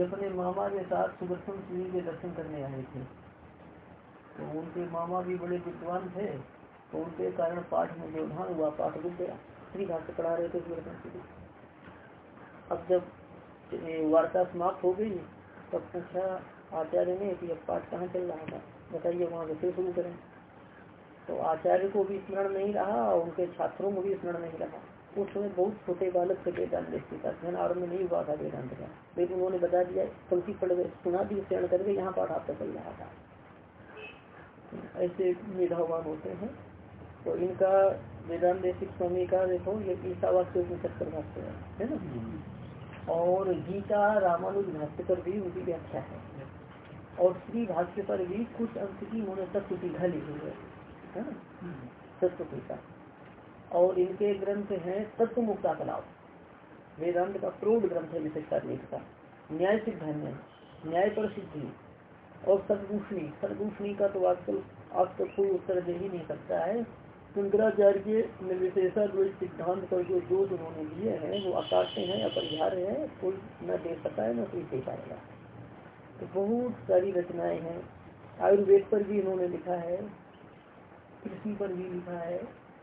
अपने मामा के साथ सुदर्शन सिंह के दर्शन करने आए थे। तो उनके मामा भी बड़े विद्वान थे तो उनके कारण पाठ में व्यवधान हुआ, पाठ रुक गया। श्री घाट पढ़ा रहे थे अब जब वार्ता समाप्त हो गई, तब पूछा आचार्य ने कि अब पाठ कहाँ चल रहा था? बताइए, वहाँ से शुरू करें। तो आचार्य को भी स्मरण नहीं रहा और उनके छात्रों को भी स्मरण नहीं रहा। उस समय बहुत छोटे बालक थे वेदांत देखते था ध्यान आरंभ नहीं हुआ था वेदांत का। लेकिन उन्होंने बता दिया पंक्ति पढ़ गए, सुना दी शरण करके यहाँ पाठ आपका चल रहा था। ऐसे मेधावान होते हैं। तो इनका वेदांत देशिक स्वामी का देखो ये ईसा वाक्य उपनिषद पर भाष्य है ना? और गीता रामानुज भाष्य पर भी उनकी व्याख्या है। और श्री भाष्य पर भी कुछ अंश की उन्होंने तत्व दीघा लिखी है है ना? तत्व टीका और इनके ग्रंथ हैं तत्व मुक्ता कलाव वेदांत का प्रोड ग्रंथ है विशेषता का। न्याय सिद्धान्य न्याय पर सिद्धि और सदभूषणी सदभूषणी का तो आजकल आज तक कोई उत्तर दे ही नहीं सकता है। शंकराचार्य निर्विशेषा सिद्धांत पर जो जोत उन्होंने दिए हैं वो आकाश हैं अपरिहार्य है कोई न दे सकता है न कोई दे पाएगा। तो बहुत सारी रचनाएँ हैं। आयुर्वेद पर भी इन्होंने लिखा है कृषि पर भी लिखा है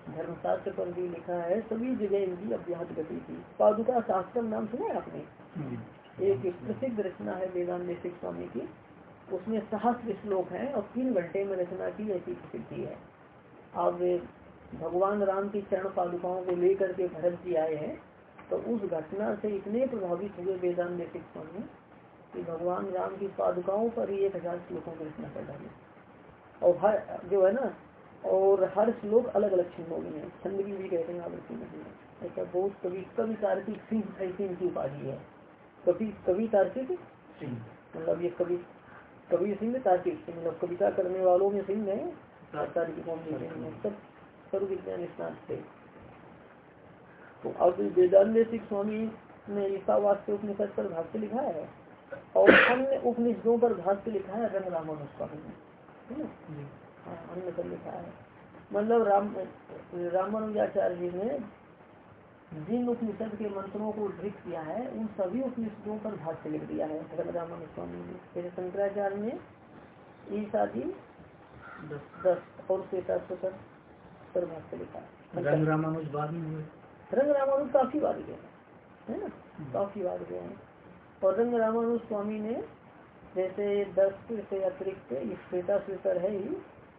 धर्मशास्त्र पर भी लिखा है सभी जगह इनकी अभ्यास गति थी। पादुका शास्त्र नाम सुना है आपने। एक प्रसिद्ध रचना है वेदांत स्वामी की। उसमें सहस्त्र श्लोक है और तीन घंटे में रचना की ऐसी प्रसिद्धि है। अब भगवान राम की चरण पादुकाओं को लेकर के भरत जी आए हैं तो उस घटना से इतने प्रभावित हुए वेदांत देशिक स्वामी कि भगवान राम की पादुकाओं पर ही एक हज़ार श्लोकों की रचना कर डाली। और हर जो है ना और हर श्लोक अलग अलग छिन्नों में है। छंद की भी कहते हैं आवृत्ति नहीं है। ऐसा बहुत कवि कवि तार्किक सिंह ऐसी इनकी उपाधि है। कवि कवि तार्किक? सिंह। मतलब ये कवि कवि सिंह तार्किक सिंह मतलब कविता करने वालों में सिंह है? तार्किकों में सब सर्व विज्ञान स्नात थे। तो अब वेदांत स्वामी ने ईसा वास्तव उपनिषद पर भाष्य लिखा है और अन्य उपनिषदों पर भाष्य लिखा है रंग रामन स्वामी ने। हाँ अन्य पर लिखा है। मतलब राम रामानुजाचार्य जी ने जिन उपनिषद के मंत्रों को ढृत किया है उन सभी उपनिषदों पर भाष्य लिख दिया है। रामन स्वामी ने जैसे शंकराचार्य ने ईसा जी दस और श्वेता पर भाष्य लिखा रंग रामानुज बाद में हुए। रंग रामानुज काफ़ी बार गए है ना? काफ़ी बार गए हैं। और रंग रामानुज स्वामी ने जैसे दस से अतिरिक्त श्वेता स्वीतर है ही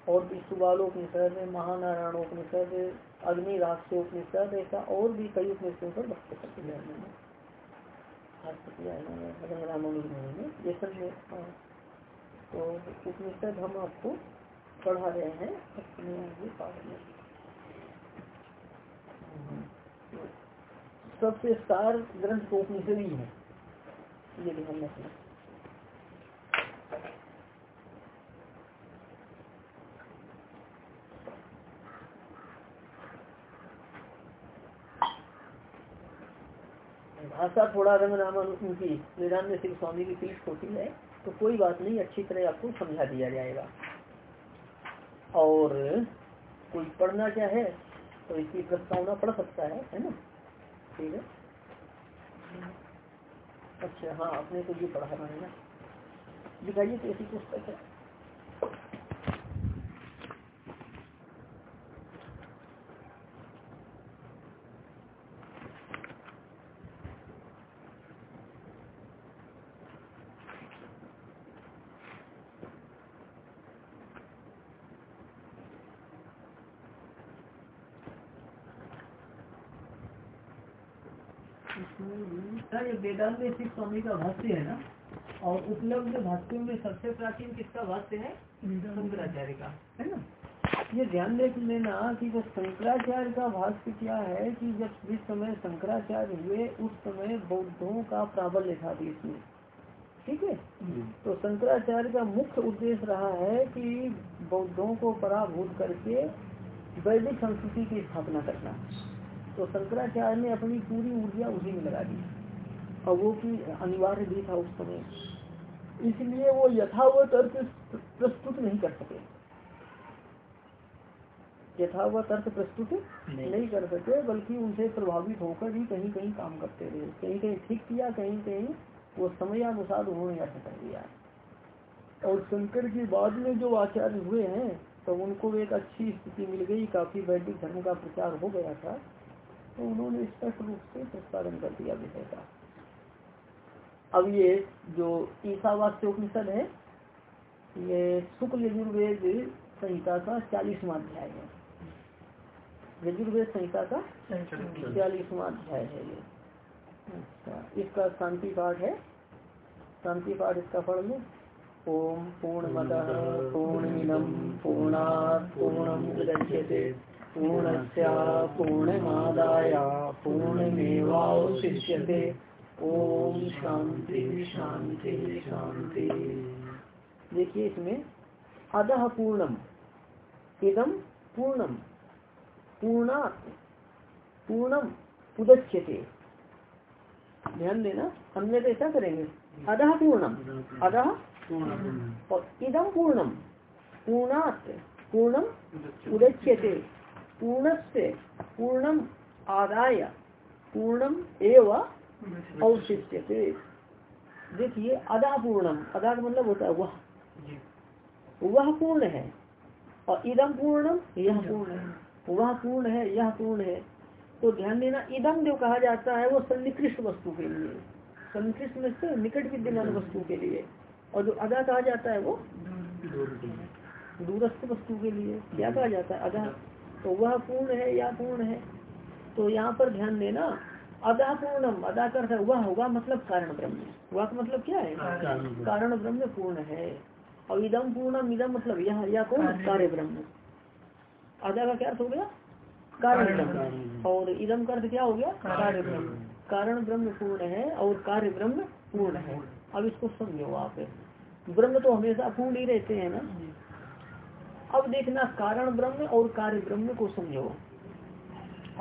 और भी सुबालोपनिषद महानारायणोपनिषद अग्नि राष्ट्रोपनिषद ऐसा और भी कई उपनिषदों पर भक्त करते हैं। रंग रामानुज ये सब हाँ। तो उपनिषद हम आपको पढ़ा रहे हैं, अपने पाठ में। सबसे सार ग्रंथ तो उपनिषद ही है, ये ध्यान रखना भाषा थोड़ा रंग रामानुष्ण की वेदांत सिंह स्वामी की क्लिष्ट होती है तो कोई बात नहीं, अच्छी तरह आपको समझा दिया जाएगा। और कोई पढ़ना चाहे तो इसकी प्रस्तावना पढ़ सकता है है ना? ठीक है? अच्छा हाँ आपने को ये पढ़ाना है ना? दिखाइए तो ऐसी पुस्तक है। वेदांत शिव स्वामी का भाष्य है ना? और उपलब्ध भाष्यों में सबसे प्राचीन किसका भाष्य है? शंकराचार्य का। है ना? ये ध्यान देख लेना कि जो शंकराचार्य का भाष्य क्या है कि जब जिस समय शंकराचार्य हुए उस समय बौद्धों का प्राबल्य था देश में। ठीक है? तो शंकराचार्य का मुख्य उद्देश्य रहा है कि बौद्धों को पराभूत करके वैदिक संस्कृति की स्थापना करना। तो शंकराचार्य ने अपनी पूरी ऊर्जा उसी में लगा दी। और वो की अनिवार्य भी था उस समय। इसलिए वो यथावत अर्थ प्रस्तुत नहीं कर सके। यथावत अर्थ प्रस्तुत नहीं।, नहीं कर सके बल्कि उनसे प्रभावित होकर ही कहीं कहीं काम करते रहे। कहीं कहीं ठीक किया कहीं कहीं वो समयानुसार उन्होंने ऐसा कर दिया और शंकर के बाद में जो आचार्य हुए हैं तो उनको एक अच्छी स्थिति मिल गई। काफ़ी वैदिक धर्म का प्रचार हो गया था। तो उन्होंने स्पष्ट रूप से प्रस्तावन कर दिया विषय का। अब ये जो ईसावास्य उपनिषद है, ये शुक्ल यजुर्वेद संहिता का चालीसवा अध्याय है। यजुर्वेद संहिता का चालीसवा अध्याय है ये। अच्छा इसका शांति पाठ है। शांति पाठ इसका पढ़ लो। ओम पूर्ण मद पूर्णमिदम पूर्णा पूर्णम उदच्यते। पूर्णस्य पूर्णमादाय पूर्णमेवावशिष्यते। ओम शांति शांति शांति। देखिए इसमें अदह पूर्णम इदम पूर्णम पूर्णा पूर्णम उदच्यते ध्यान देना हमने तो ऐसा करेंगे। अदह पूर्णम अदह और इदम पूर्णम पूर्णात पूर्णम उदच्यते पूर्णस्य पूर्णम आदाय पूर्णम एवं अवशिष्य देखिए अदा पूर्णम अदा का मतलब होता है वह। वह पूर्ण है और इदम पूर्णम यह पूर्ण है। वह पूर्ण है यह पूर्ण है। तो ध्यान देना इदम जो कहा जाता है वो सन्निकृष्ट वस्तु के लिए सन्निकृष्ट में से निकट विद्यमान वस्तु के लिए। और जो अदा कहा जाता है वो दूरस्थ वस्तु के लिए। क्या कहा जाता है? अदा। तो वह पूर्ण है या पूर्ण है? तो यहाँ पर ध्यान देना अदा पूर्णम अदा कर वह होगा मतलब कारण ब्रह्म। वह का मतलब क्या है? कारण ब्रह्म। पूर्ण है। और इदम पूर्णम इदम मतलब यह या कौन? कार्य ब्रह्म। अदा का क्या अर्थ हो गया? कारण ब्रह्म। और इदम का अर्थ क्या हो गया? कार्य ब्रह्म। कारण ब्रह्म। पूर्ण है और कार्य ब्रह्म पूर्ण है। अब इसको समझो आप। ब्रह्म तो हमेशा पूर्ण ही रहते हैं ना। अब देखना कारण ब्रह्म और कार्य ब्रह्म को समझो।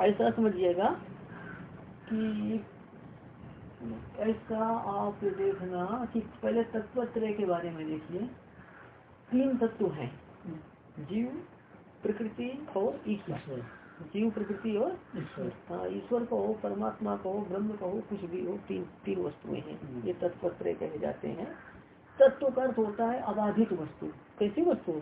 ऐसा समझिएगा। कि ऐसा आप देखना कि पहले तत्व त्रय के बारे में देखिए। तीन तत्व हैं। जीव प्रकृति और ईश्वर। जीव प्रकृति और हाँ ईश्वर कहो परमात्मा कहो ब्रह्म कहो कुछ भी हो तीन तीन वस्तुएँ हैं। ये तत्व त्रय कहे जाते हैं। तत्व का अर्थ होता है अबाधित वस्तु। कैसी वस्तु?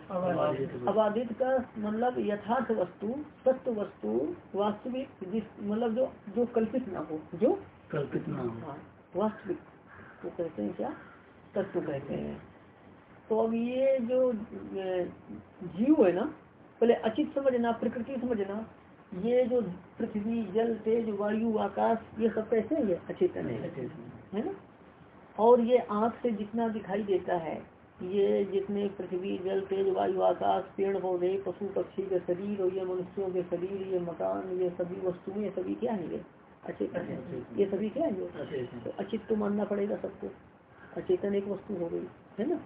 अबाधित का मतलब यथार्थ वस्तु सत्य वस्तु वास्तविक जिस मतलब जो जो कल्पित ना हो जो कल्पित ना हो। हाँ वास्तविक तो कहते हैं क्या? तत्व कहते हैं। तो अब ये जो जीव है ना पहले अचित समझना प्रकृति समझना ये जो पृथ्वी जल तेज वायु आकाश ये सब कैसे है? अचेतन है ना? और ये आँख से जितना दिखाई देता है ये जितने पृथ्वी जल तेज वायु आकाश पेड़ पौधे पशु पक्षी के शरीर और ये मनुष्यों के शरीर ये मकान ये सभी वस्तुएँ ये सभी क्या है ये? अचेतन है। ये सभी क्या है ये? तो अचित तो मानना पड़ेगा सबको। अचेतन एक वस्तु हो गई है ना?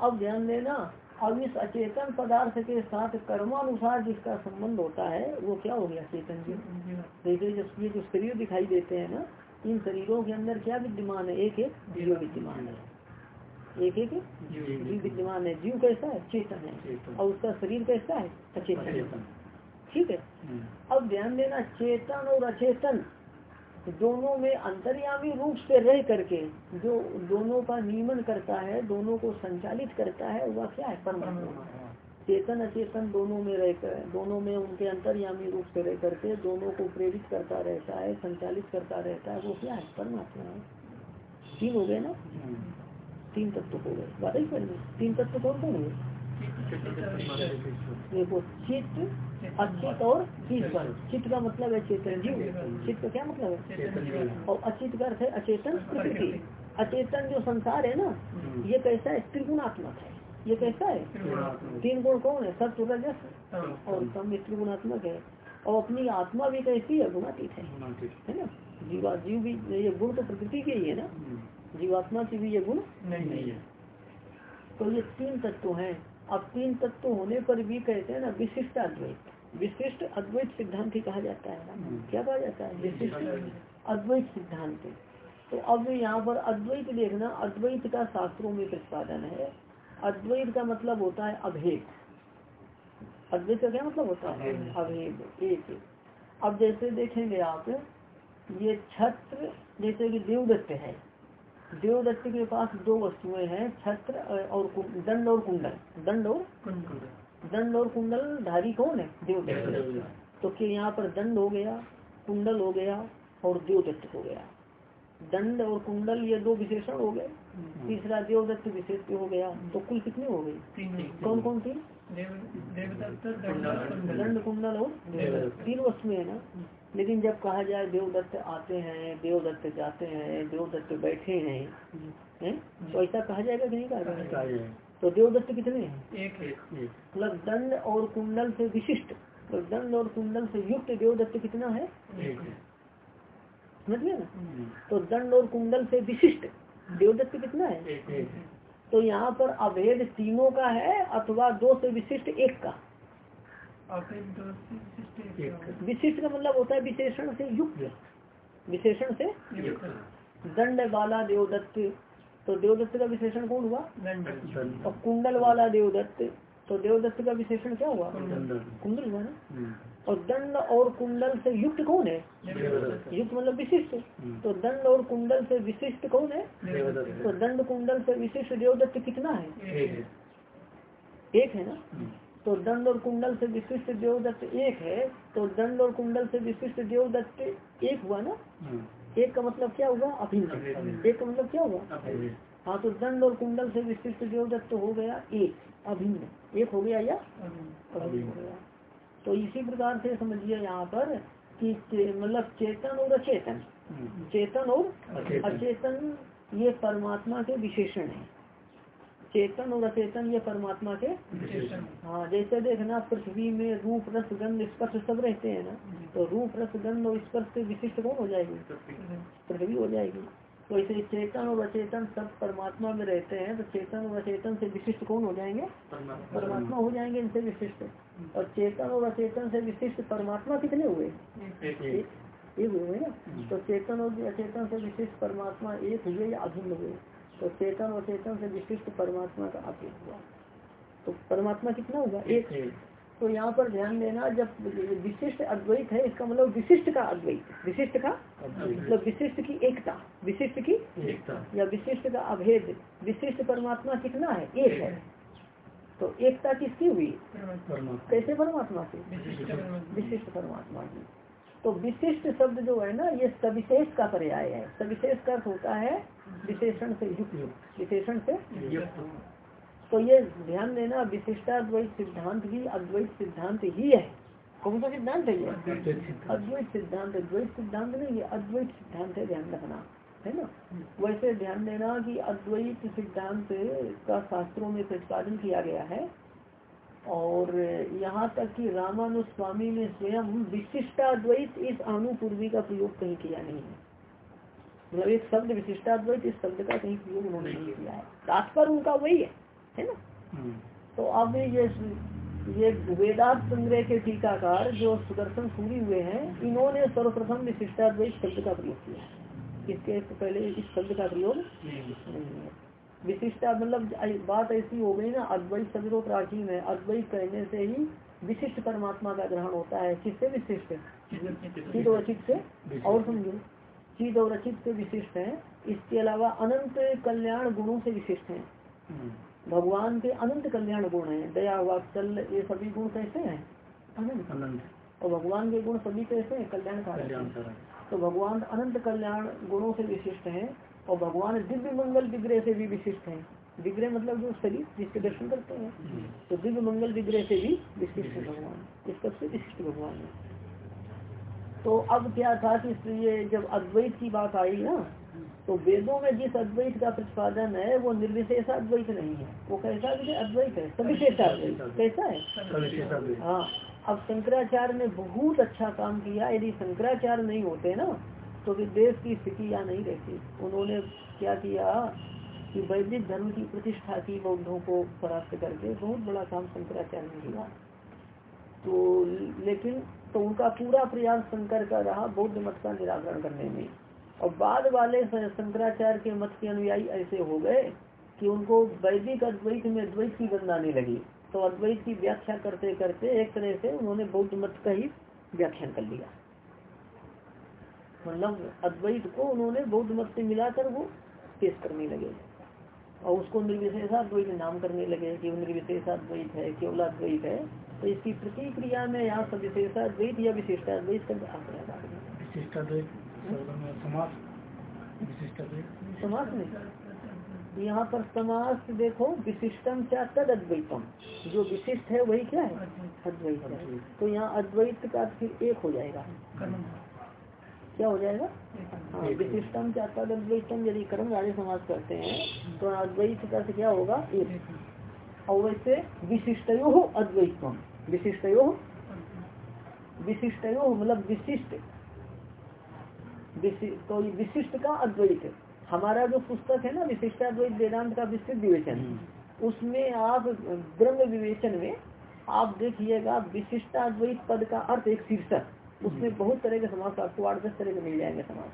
अब ध्यान देना अब इस अचेतन पदार्थ के साथ कर्मानुसार जिसका संबंध होता है वो क्या हो गया चेतन जी देखिए जब ये जो शरीर दिखाई देते हैं ना इन शरीरों के अंदर क्या विद्यमान है? एक एक जीव विद्यमान है। एक एक जीव विद्यमान। है। जीव कैसा है? चेतन है। और उसका शरीर कैसा है? अचेतन ठीक है? अब ध्यान देना चेतन और अचेतन दोनों में अंतर्यामी रूप से रह करके जो दोनों का नियमन करता है दोनों को संचालित करता है वह क्या है? परमात्मा। चेतन अचेतन दोनों में रहकर दोनों में उनके अंतर्यामी रूप से रह करके दोनों को प्रेरित करता रहता है, संचालित करता रहता है, वो क्या है? परमात्मा है। तीन हो गए ना? तीन तत्व हो गए। बात ही तीन तत्व कौन कौन हुए? देखो, चित्त, अचित और ईश्वर। चित्त का मतलब है चेतन जीव। चित्त का क्या मतलब है? और अचित का अर्थ है अचेतन प्रकृति अचेतन जो संसार है ना, ये कैसा है? त्रिगुणात्मक है। ये कैसा है? तीन गुण कौन है? सत्य रजस और तम त्रिगुणात्मक है। और अपनी आत्मा भी कैसी है? गुणातीत है। है ना? जीवा जीव भी ये गुण तो प्रकृति के ही है ना? जीवात्मा की भी ये गुण नहीं है। तो ये तीन तत्व हैं। अब तीन तत्व होने पर भी कहते हैं ना विशिष्ट अद्वैत। विशिष्ट अद्वैत सिद्धांत ही कहा जाता है ना? क्या कहा जाता है? विशिष्ट अद्वैत सिद्धांत। तो अब यहाँ पर अद्वैत देखना अद्वैत का शास्त्रों में प्रतिपादन है। अद्वैत का मतलब होता है अभेद। अद्वैत का क्या मतलब होता है? अभेद। एक। अब जैसे देखेंगे आप ये छत्र जैसे कि देवदत्त है। देवदत्त के पास दो वस्तुएँ हैं छत्र और दंड और कुंडल। दंड और दंड और कुंडल धारी कौन है? देवदत्त। तो कि यहाँ पर दंड हो गया कुंडल हो गया और देवदत्त हो गया। दंड और कुंडल ये दो विशेषण हो गए। तीसरा देवदत्त विशेष हो गया। तो कुल कितने हो गई कौन कौन सी देवदत्त दंड दंड कुंडल और देवदत्त। तीन वस्तुएँ है ना? लेकिन जब कहा जाए देवदत्त आते हैं देवदत्त जाते हैं देवदत्त बैठे हैं हैं? तो ऐसा कहा जाएगा कि नहीं कहा जाएगा? तो देवदत्त कितने हैं? एक एक। मतलब दंड और कुंडल से विशिष्ट। तो दंड और कुंडल से युक्त देवदत्त कितना है। समझ गए ना? तो दंड और कुंडल से विशिष्ट। देवदत्त कितना है? तो यहाँ पर अभेद तीनों का है अथवा दो से विशिष्ट एक का। विशिष्ट का। मतलब होता है विशेषण से युक्त। विशेषण से दंड वाला देवदत्त। तो देवदत्त का विशेषण कौन हुआ? दंड। और कुंडल वाला देवदत्त। तो देवदत्त का विशेषण क्या हुआ? कुंडल। कुंडल हुआ ना? और दंड और कुंडल से युक्त कौन है? युक्त मतलब विशिष्ट। तो दंड और कुंडल से विशिष्ट कौन है? तो दंड कुंडल से विशिष्ट देवदत्त कितना है? एक है। ना? तो दंड और कुंडल से विशिष्ट देवदत्त एक है तो दंड और कुंडल से विशिष्ट देवदत्त एक हुआ ना? एक का मतलब क्या हुआ? अभिन्न। एक का मतलब क्या हुआ? हाँ तो दंड और कुंडल से विशिष्ट देवदत्त हो गया एक अभिन्न। एक हो गया या? अभिन्न हो गया। तो इसी प्रकार से समझिए यहाँ पर कि मतलब चेतन और अचेतन। चेतन और अचेतन। अचेतन ये परमात्मा के विशेषण है। चेतन और अचेतन ये परमात्मा के हाँ जैसे देखना पृथ्वी में रूप रस गंध स्पर्श सब रहते हैं ना तो रूप रस गंध और स्पर्श से विशिष्ट कौन हो जाएगी? पृथ्वी हो जाएगी। तो ऐसे चेतन और अचेतन सब परमात्मा में रहते हैं तो चेतन और अचेतन से विशिष्ट कौन हो जाएँगे? परमात्मा। हो जाएँगे इनसे विशिष्ट। और चेतन और अचेतन से विशिष्ट परमात्मा कितने हुए? एक। एक। हुए ना? तो चेतन और अचेतन से विशिष्ट परमात्मा एक हुए या अभिन्न हुए? तो चेतन और चेतन से विशिष्ट परमात्मा का अभिन्न हुआ। तो परमात्मा कितना होगा एक। तो यहाँ पर ध्यान देना जब विशिष्ट अद्वैत है इसका मतलब विशिष्ट का अद्वैत विशिष्ट का मतलब विशिष्ट की एकता विशिष्ट की एकता। या विशिष्ट का अभेद। विशिष्ट परमात्मा कितना है? एक है। तो एकता किसकी हुई? कैसे परमात्मा की? विशिष्ट परमात्मा। की। तो विशिष्ट शब्द जो है ना ये सविशेष का पर्याय है। सविशेष का अर्थ होता है विशेषण से युक्त। विशेषण से तो ये ध्यान देना विशिष्टाद्वैत सिद्धांत भी अद्वैत सिद्धांत ही है। कौन सा सिद्धांत है ये? अद्वैत सिद्धांत। द्वैत सिद्धांत नहीं ये अद्वैत सिद्धांत है ध्यान रखना है ना? वैसे ध्यान देना कि अद्वैत सिद्धांत का शास्त्रों में प्रतिपादन किया गया है और यहाँ तक कि रामानुज स्वामी ने स्वयं विशिष्टाद्वैत इस अनुपूर्वी का प्रयोग कहीं किया नहीं है। मतलब एक शब्द विशिष्टाद्वैत इस शब्द का कहीं प्रयोग उन्होंने नहीं किया है। तात्पर्य उनका वही है। है ना? तो अब ये ये वेदांत संग्रह के टीकाकार जो सुदर्शन सूरी हुए हैं इन्होंने सर्वप्रथम विशिष्टाद्वैत शब्द का प्रयोग किया इसके पहले इस शब्द का प्रयोग नहीं है। विशिष्टा मतलब बात ऐसी हो गई ना अद्वैत शब्दों प्राचीन है। अद्वैत कहने से ही विशिष्ट परमात्मा का ग्रहण होता है। किससे विशिष्ट? चिद और अचित से? और समझो। चिद और अचित से विशिष्ट है। इसके अलावा अनंत कल्याण गुणों से विशिष्ट है। भगवान के अनंत कल्याण गुण है दया वात्सल्य ये सभी गुण कैसे हैं? अनंत। और भगवान के गुण सभी कैसे हैं? कल्याणकारी। तो भगवान अनंत कल्याण गुणों से विशिष्ट है और भगवान दिव्य मंगल विग्रह से भी विशिष्ट है। विग्रह मतलब जो शरीर जिसके दर्शन करते हैं। तो दिव्य मंगल विग्रह से भी विशिष्ट है भगवान। इस सबसे विशिष्ट भगवान है। तो अब क्या था कि ये जब अद्वैत की बात आई ना तो वेदों में जिस अद्वैत का प्रतिपादन है वो निर्विशेष अद्वैत नहीं है। वो कैसा अद्वैत है सविशेष अद्वैत। कैसा है? हाँ अब शंकराचार्य ने बहुत अच्छा काम किया। यदि शंकराचार्य नहीं होते ना तो फिर देश की स्थिति यहाँ नहीं रहती। उन्होंने क्या किया कि वैदिक धर्म की प्रतिष्ठा की बौद्धों को परास्त करके बहुत बड़ा काम शंकराचार्य ने किया। तो लेकिन तो उनका पूरा प्रयास शंकर का रहा बौद्ध मत का निराकरण करने में। और बाद वाले शंकराचार्य के मत के अनुयायी ऐसे हो गए कि उनको वैदिक अद्वैत में द्वैत की गंध आने लगी। तो अद्वैत की व्याख्या करते करते एक तरह से उन्होंने बौद्ध मत का ही व्याख्यान कर लिया। मतलब अद्वैत को उन्होंने बौद्ध मत से मिलाकर वो पेश करने लगे। और उसको निर्विशेषाद्वैत नाम करने लगे कि निर्विशेषाद्वैत है, केवलाद्वैत है। तो इसकी प्रतिक्रिया में यहाँ सविशेषाद्वैत या बाद में। विशिष्टाद्वैत समास में? यहाँ पर समास देखो विशिष्टम क्या तद अद्वैतम जो विशिष्ट है वही क्या है? अद्वैत है। तो यहाँ अद्वैत का फिर एक हो जाएगा। क्या हो जाएगा? हाँ विशिष्टम क्या तद अद्वैतम यदि कर्म वाले समाज करते हैं तो अद्वैत का क्या होगा? एक। और वैसे विशिष्टयो अद्वैतम। विशिष्टयो? विशिष्टयो मतलब विशिष्ट। विशि- तो विशिष्ट का अद्वैत हमारा जो पुस्तक है ना विशिष्टाद्वैत वेदांत का विस्तृत विवेचन उसमें आप ब्रह्म विवेचन में आप देखिएगा विशिष्टाद्वैत पद का अर्थ एक शीर्षक। उसमें बहुत तरह के समाज आपको आठ दस तरह के मिल जाएँगे समाज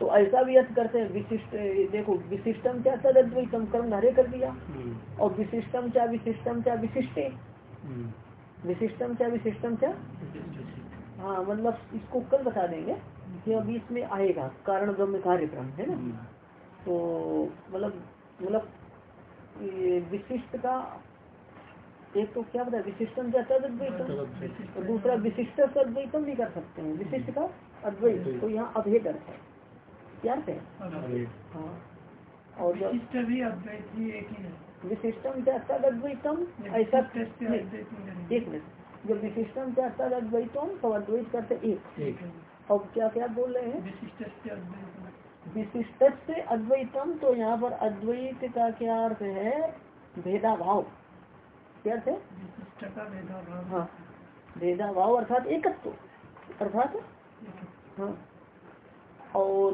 तो ऐसा भी अर्थ करते हैं विशिष्ट देखो विशिष्टम क्या सद अद्वैतम कर्म धारे कर दिया। और विशिष्टम क्या विशिष्टम क्या विशिष्टे। विशिष्टम क्या विशिष्टम क्या हाँ मतलब इसको कल बता देंगे कि अभी इसमें आएगा कारण ब्रह्म कार्यक्रम है ना? तो मतलब मतलब विशिष्ट का एक तो क्या बताया विशिष्टम क्या तद अद्वैतम दूसरा विशिष्ट से अद्वैतम भी कर सकते हैं। विशिष्ट का अद्वैत तो यहाँ अभेद अर्थ है। क्या अर्थ है हाँ। और विशिष्ट भी अद्वैत एक ही है। विशिष्टम क्या तद अद्वैतम ऐसा। एक मिनट। जब विशिष्टम क्या तद अद्वैतम तो अद्वैत करते एक। एक। अब क्या क्या बोल रहे हैं? विशिष्ट से अद्वैत। अद्वैतम तो यहाँ पर अद्वैत का क्या अर्थ है? भेदाभाव। क्या अर्थ है? हाँ। भेदाभाव अर्थात एकत्व। अर्थात? हाँ। और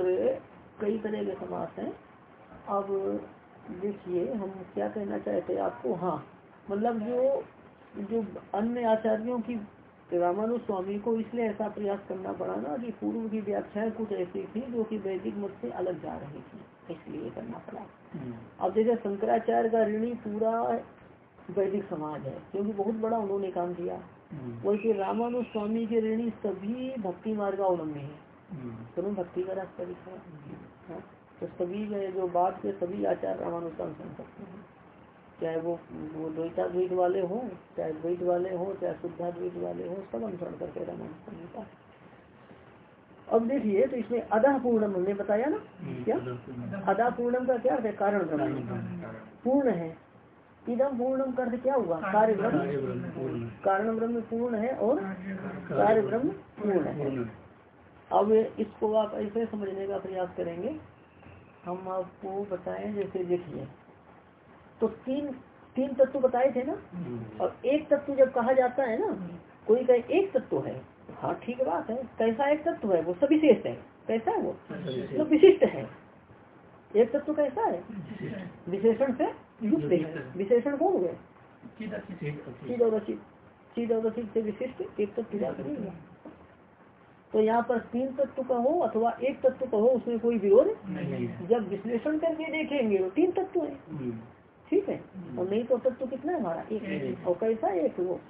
कई तरह के समास हैं। अब देखिए हम क्या कहना चाहते हैं आपको? हाँ। मतलब जो जो अन्य आचार्यों की रामानु स्वामी को इसलिए ऐसा प्रयास करना पड़ा ना कि पूर्व की व्याख्याएँ कुछ ऐसी थी जो कि वैदिक मत से अलग जा रही थी इसलिए करना पड़ा। हम्म, अब जैसे शंकराचार्य का ऋणी पूरा वैदिक समाज है क्योंकि बहुत बड़ा उन्होंने काम किया। हम्म, वैसे रामानु स्वामी के ऋणी सभी भक्ति मार्गावलंबी है। हम्म, दोनों भक्ति का रास्ता दिखा। हाँ, तो सभी जो बात के सभी आचार रामानुष्ठान सुन सकते हैं। चाहे वो वो द्वैताद्वैत वाले हों चाहे द्वैत वाले हों चाहे शुद्धाद्वैत वाले हों सब अनुसरण करते रामानुष्ठान का अब देखिए तो इसमें अदा पूर्णम हमने बताया ना? क्या? अदा पूर्णम। का क्या है? कारण पूर्ण है। इदम पूर्णम का अर्थ क्या हुआ? कार्य ब्रह्म कारण ब्रह्म पूर्ण है। और कार्य ब्रह्म पूर्ण है। अब इसको आप ऐसे समझने का प्रयास करेंगे। हम आपको बताएँ जैसे देखिए। तो तीन तीन तत्व बताए थे ना? हम्म, और एक तत्व जब कहा जाता है ना कोई कहे एक तत्व है। हाँ ठीक बात है। कैसा एक तत्व है? वो सविशेष है। कैसा है वो? मतलब विशिष्ट है। एक तत्व कैसा है? विशेषण से युक्त है। विशेषण कौन हुए? चीज़ और रचित चीज़ और रचित से विशिष्ट एक तत्व नहीं है। तो यहाँ पर तीन तत्व कहो अथवा एक तत्व कहो उसमें कोई विरोध नहीं जब विश्लेषण करके देखेंगे तो तीन तत्व है। हम्म, ठीक है? और नहीं तो तत्व कितना है हमारा? एक और कैसा एक वो?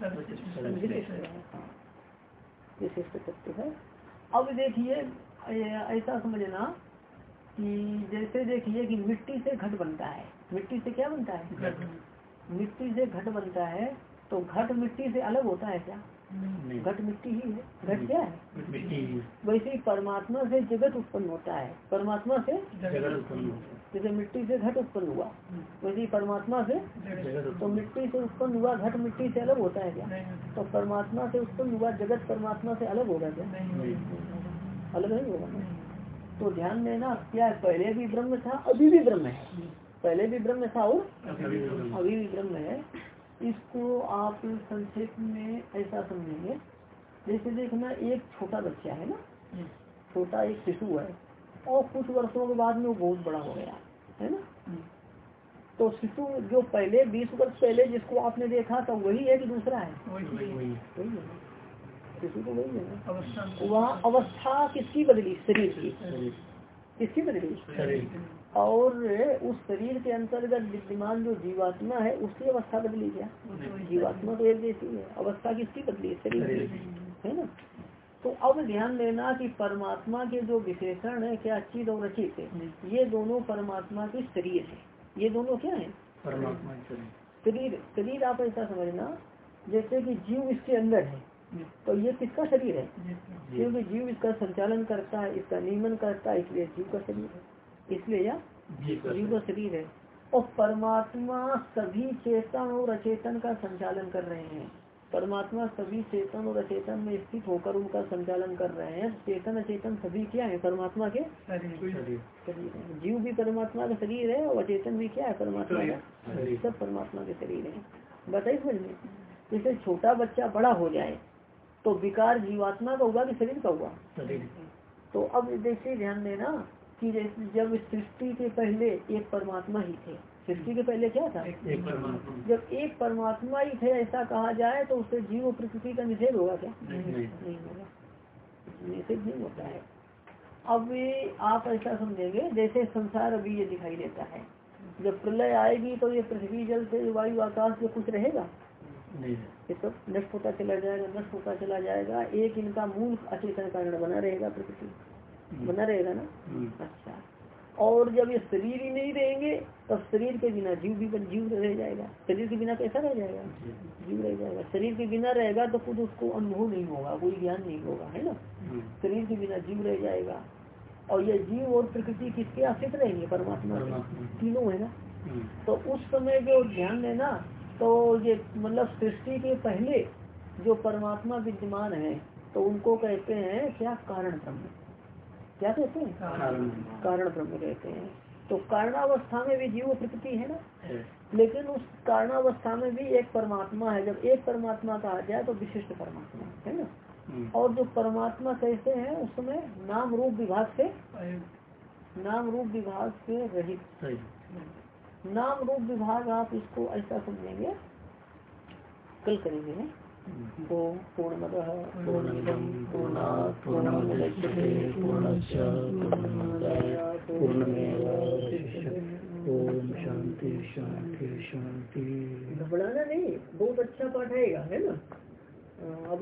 विशिष्ट। तत्व है। अब देखिए ऐसा समझना कि जैसे देखिए कि मिट्टी से घट बनता है। मिट्टी से क्या बनता है? मिट्टी से घट बनता है तो घट मिट्टी से अलग होता है क्या? घट मिट्टी ही है। घट क्या है? मिट्टी वैसे ही परमात्मा से जगत उत्पन्न होता है। परमात्मा से जगत उत्पन्न होता जैसे मिट्टी से घट उत्पन्न हुआ। वैसे ही परमात्मा से तो मिट्टी से उत्पन्न हुआ घट मिट्टी से अलग होता है क्या? तो परमात्मा से उत्पन्न हुआ जगत परमात्मा से अलग होगा क्या? अलग नहीं होगा तो ध्यान देना क्या पहले भी ब्रह्म था अभी भी ब्रह्म है? पहले भी ब्रह्म था और। अभी भी ब्रह्म है। इसको आप संक्षेप में ऐसा समझेंगे। जैसे देखना एक छोटा बच्चा है ना? छोटा एक शिशु है और कुछ वर्षों के बाद में वो बहुत बड़ा हो गया है ना? तो शिशु जो पहले बीस वर्ष पहले जिसको आपने देखा था वही है? कि दूसरा है। है शिशु तो वही है ना? अवस्था। वहाँ अवस्था किसकी बदली? शरीर की। शरीर। किसकी बदली शरीर और उस शरीर के अंतर्गत विद्यमान जो जीवात्मा है उसकी अवस्था बदली क्या जीवात्मा तो एक जैसी है। अवस्था किसकी बदली शरीर की। है ना? तो अब ध्यान देना कि परमात्मा के जो विशेषण है क्या चिद और रचित ये दोनों परमात्मा के शरीर है। ये दोनों क्या है? परमात्मा शरीर। शरीर। शरीर आप ऐसा समझना जैसे कि जीव इसके अंदर है। तो ये किसका शरीर है? क्योंकि जीव इसका संचालन करता है इसका नियमन करता है इसलिए जीव का शरीर है। इसलिए यह जीव का शरीर है। और परमात्मा सभी चेतन और अचेतन का संचालन कर रहे हैं। परमात्मा सभी चेतन और अचेतन में स्थित होकर उनका संचालन कर रहे हैं। चेतन अचेतन सभी क्या है? परमात्मा के शरीर। जीव भी परमात्मा का शरीर है और अचेतन भी क्या है? परमात्मा का सब परमात्मा के शरीर है। बताइए समझ में। जैसे छोटा बच्चा बड़ा हो जाए तो विकार जीवात्मा का हुआ कि शरीर का हुआ? तो अब देखिए ध्यान देना कि जैसे जब सृष्टि के पहले एक परमात्मा ही थे सृष्टि के पहले क्या था? एक परमात्मा। जब एक परमात्मा ही थे ऐसा कहा जाए तो उससे जीव प्रकृति का निषेध होगा क्या? नहीं होगा। निषेध नहीं होता है। अब आप ऐसा समझेंगे जैसे संसार अभी ये दिखाई देता है। जब प्रलय आएगी तो ये पृथ्वी जल से वायु आकाश से कुछ रहेगा? नहीं। ये सब नष्ट होता चला जाएगा नष्ट होता चला जाएगा। एक इनका मूल अचेतन कारण बना रहेगा प्रकृति। बना रहेगा ना? हम्म, अच्छा। और जब ये शरीर ही नहीं रहेंगे तब शरीर के बिना जीव भी बन- जीव रह जाएगा। शरीर के बिना कैसा रह जाएगा? जीव रह जाएगा। शरीर के बिना रहेगा तो खुद उसको अनुभव नहीं होगा कोई ज्ञान नहीं होगा है ना? हम्म, शरीर के बिना जीव रह जाएगा। और ये जीव और प्रकृति किसके आश्रित रहेंगे? परमात्मा तीनों है ना? हम्म, तो उस समय जो ध्यान देना तो ये मतलब सृष्टि के पहले जो परमात्मा विद्यमान है तो उनको कहते हैं क्या? कारण ब्रह्म। क्या कहते हैं? कारण कारण ब्रह्म कहते हैं। तो कारणावस्था में भी जीव प्रकृति है ना? लेकिन उस कारणावस्था में भी एक परमात्मा है। जब एक परमात्मा कहा जाए तो विशिष्ट परमात्मा है ना? हम्म, और जो परमात्मा कहते हैं उस समय नाम रूप विभाग से नाम रूप विभाग से रहित। नाम रूप विभाग आप इसको ऐसा समझेंगे। कल करेंगे हैं हम्म, ओम पूर्णमद। पूर्णमिदं पूर्णात् पूर्णमुदच्यते पूर्णस्य पूर्णमादाय पूर्णमेवावशिष्यते ओम शांति शांति शांति घबराना नहीं बहुत अच्छा पाठ आएगा है ना? अब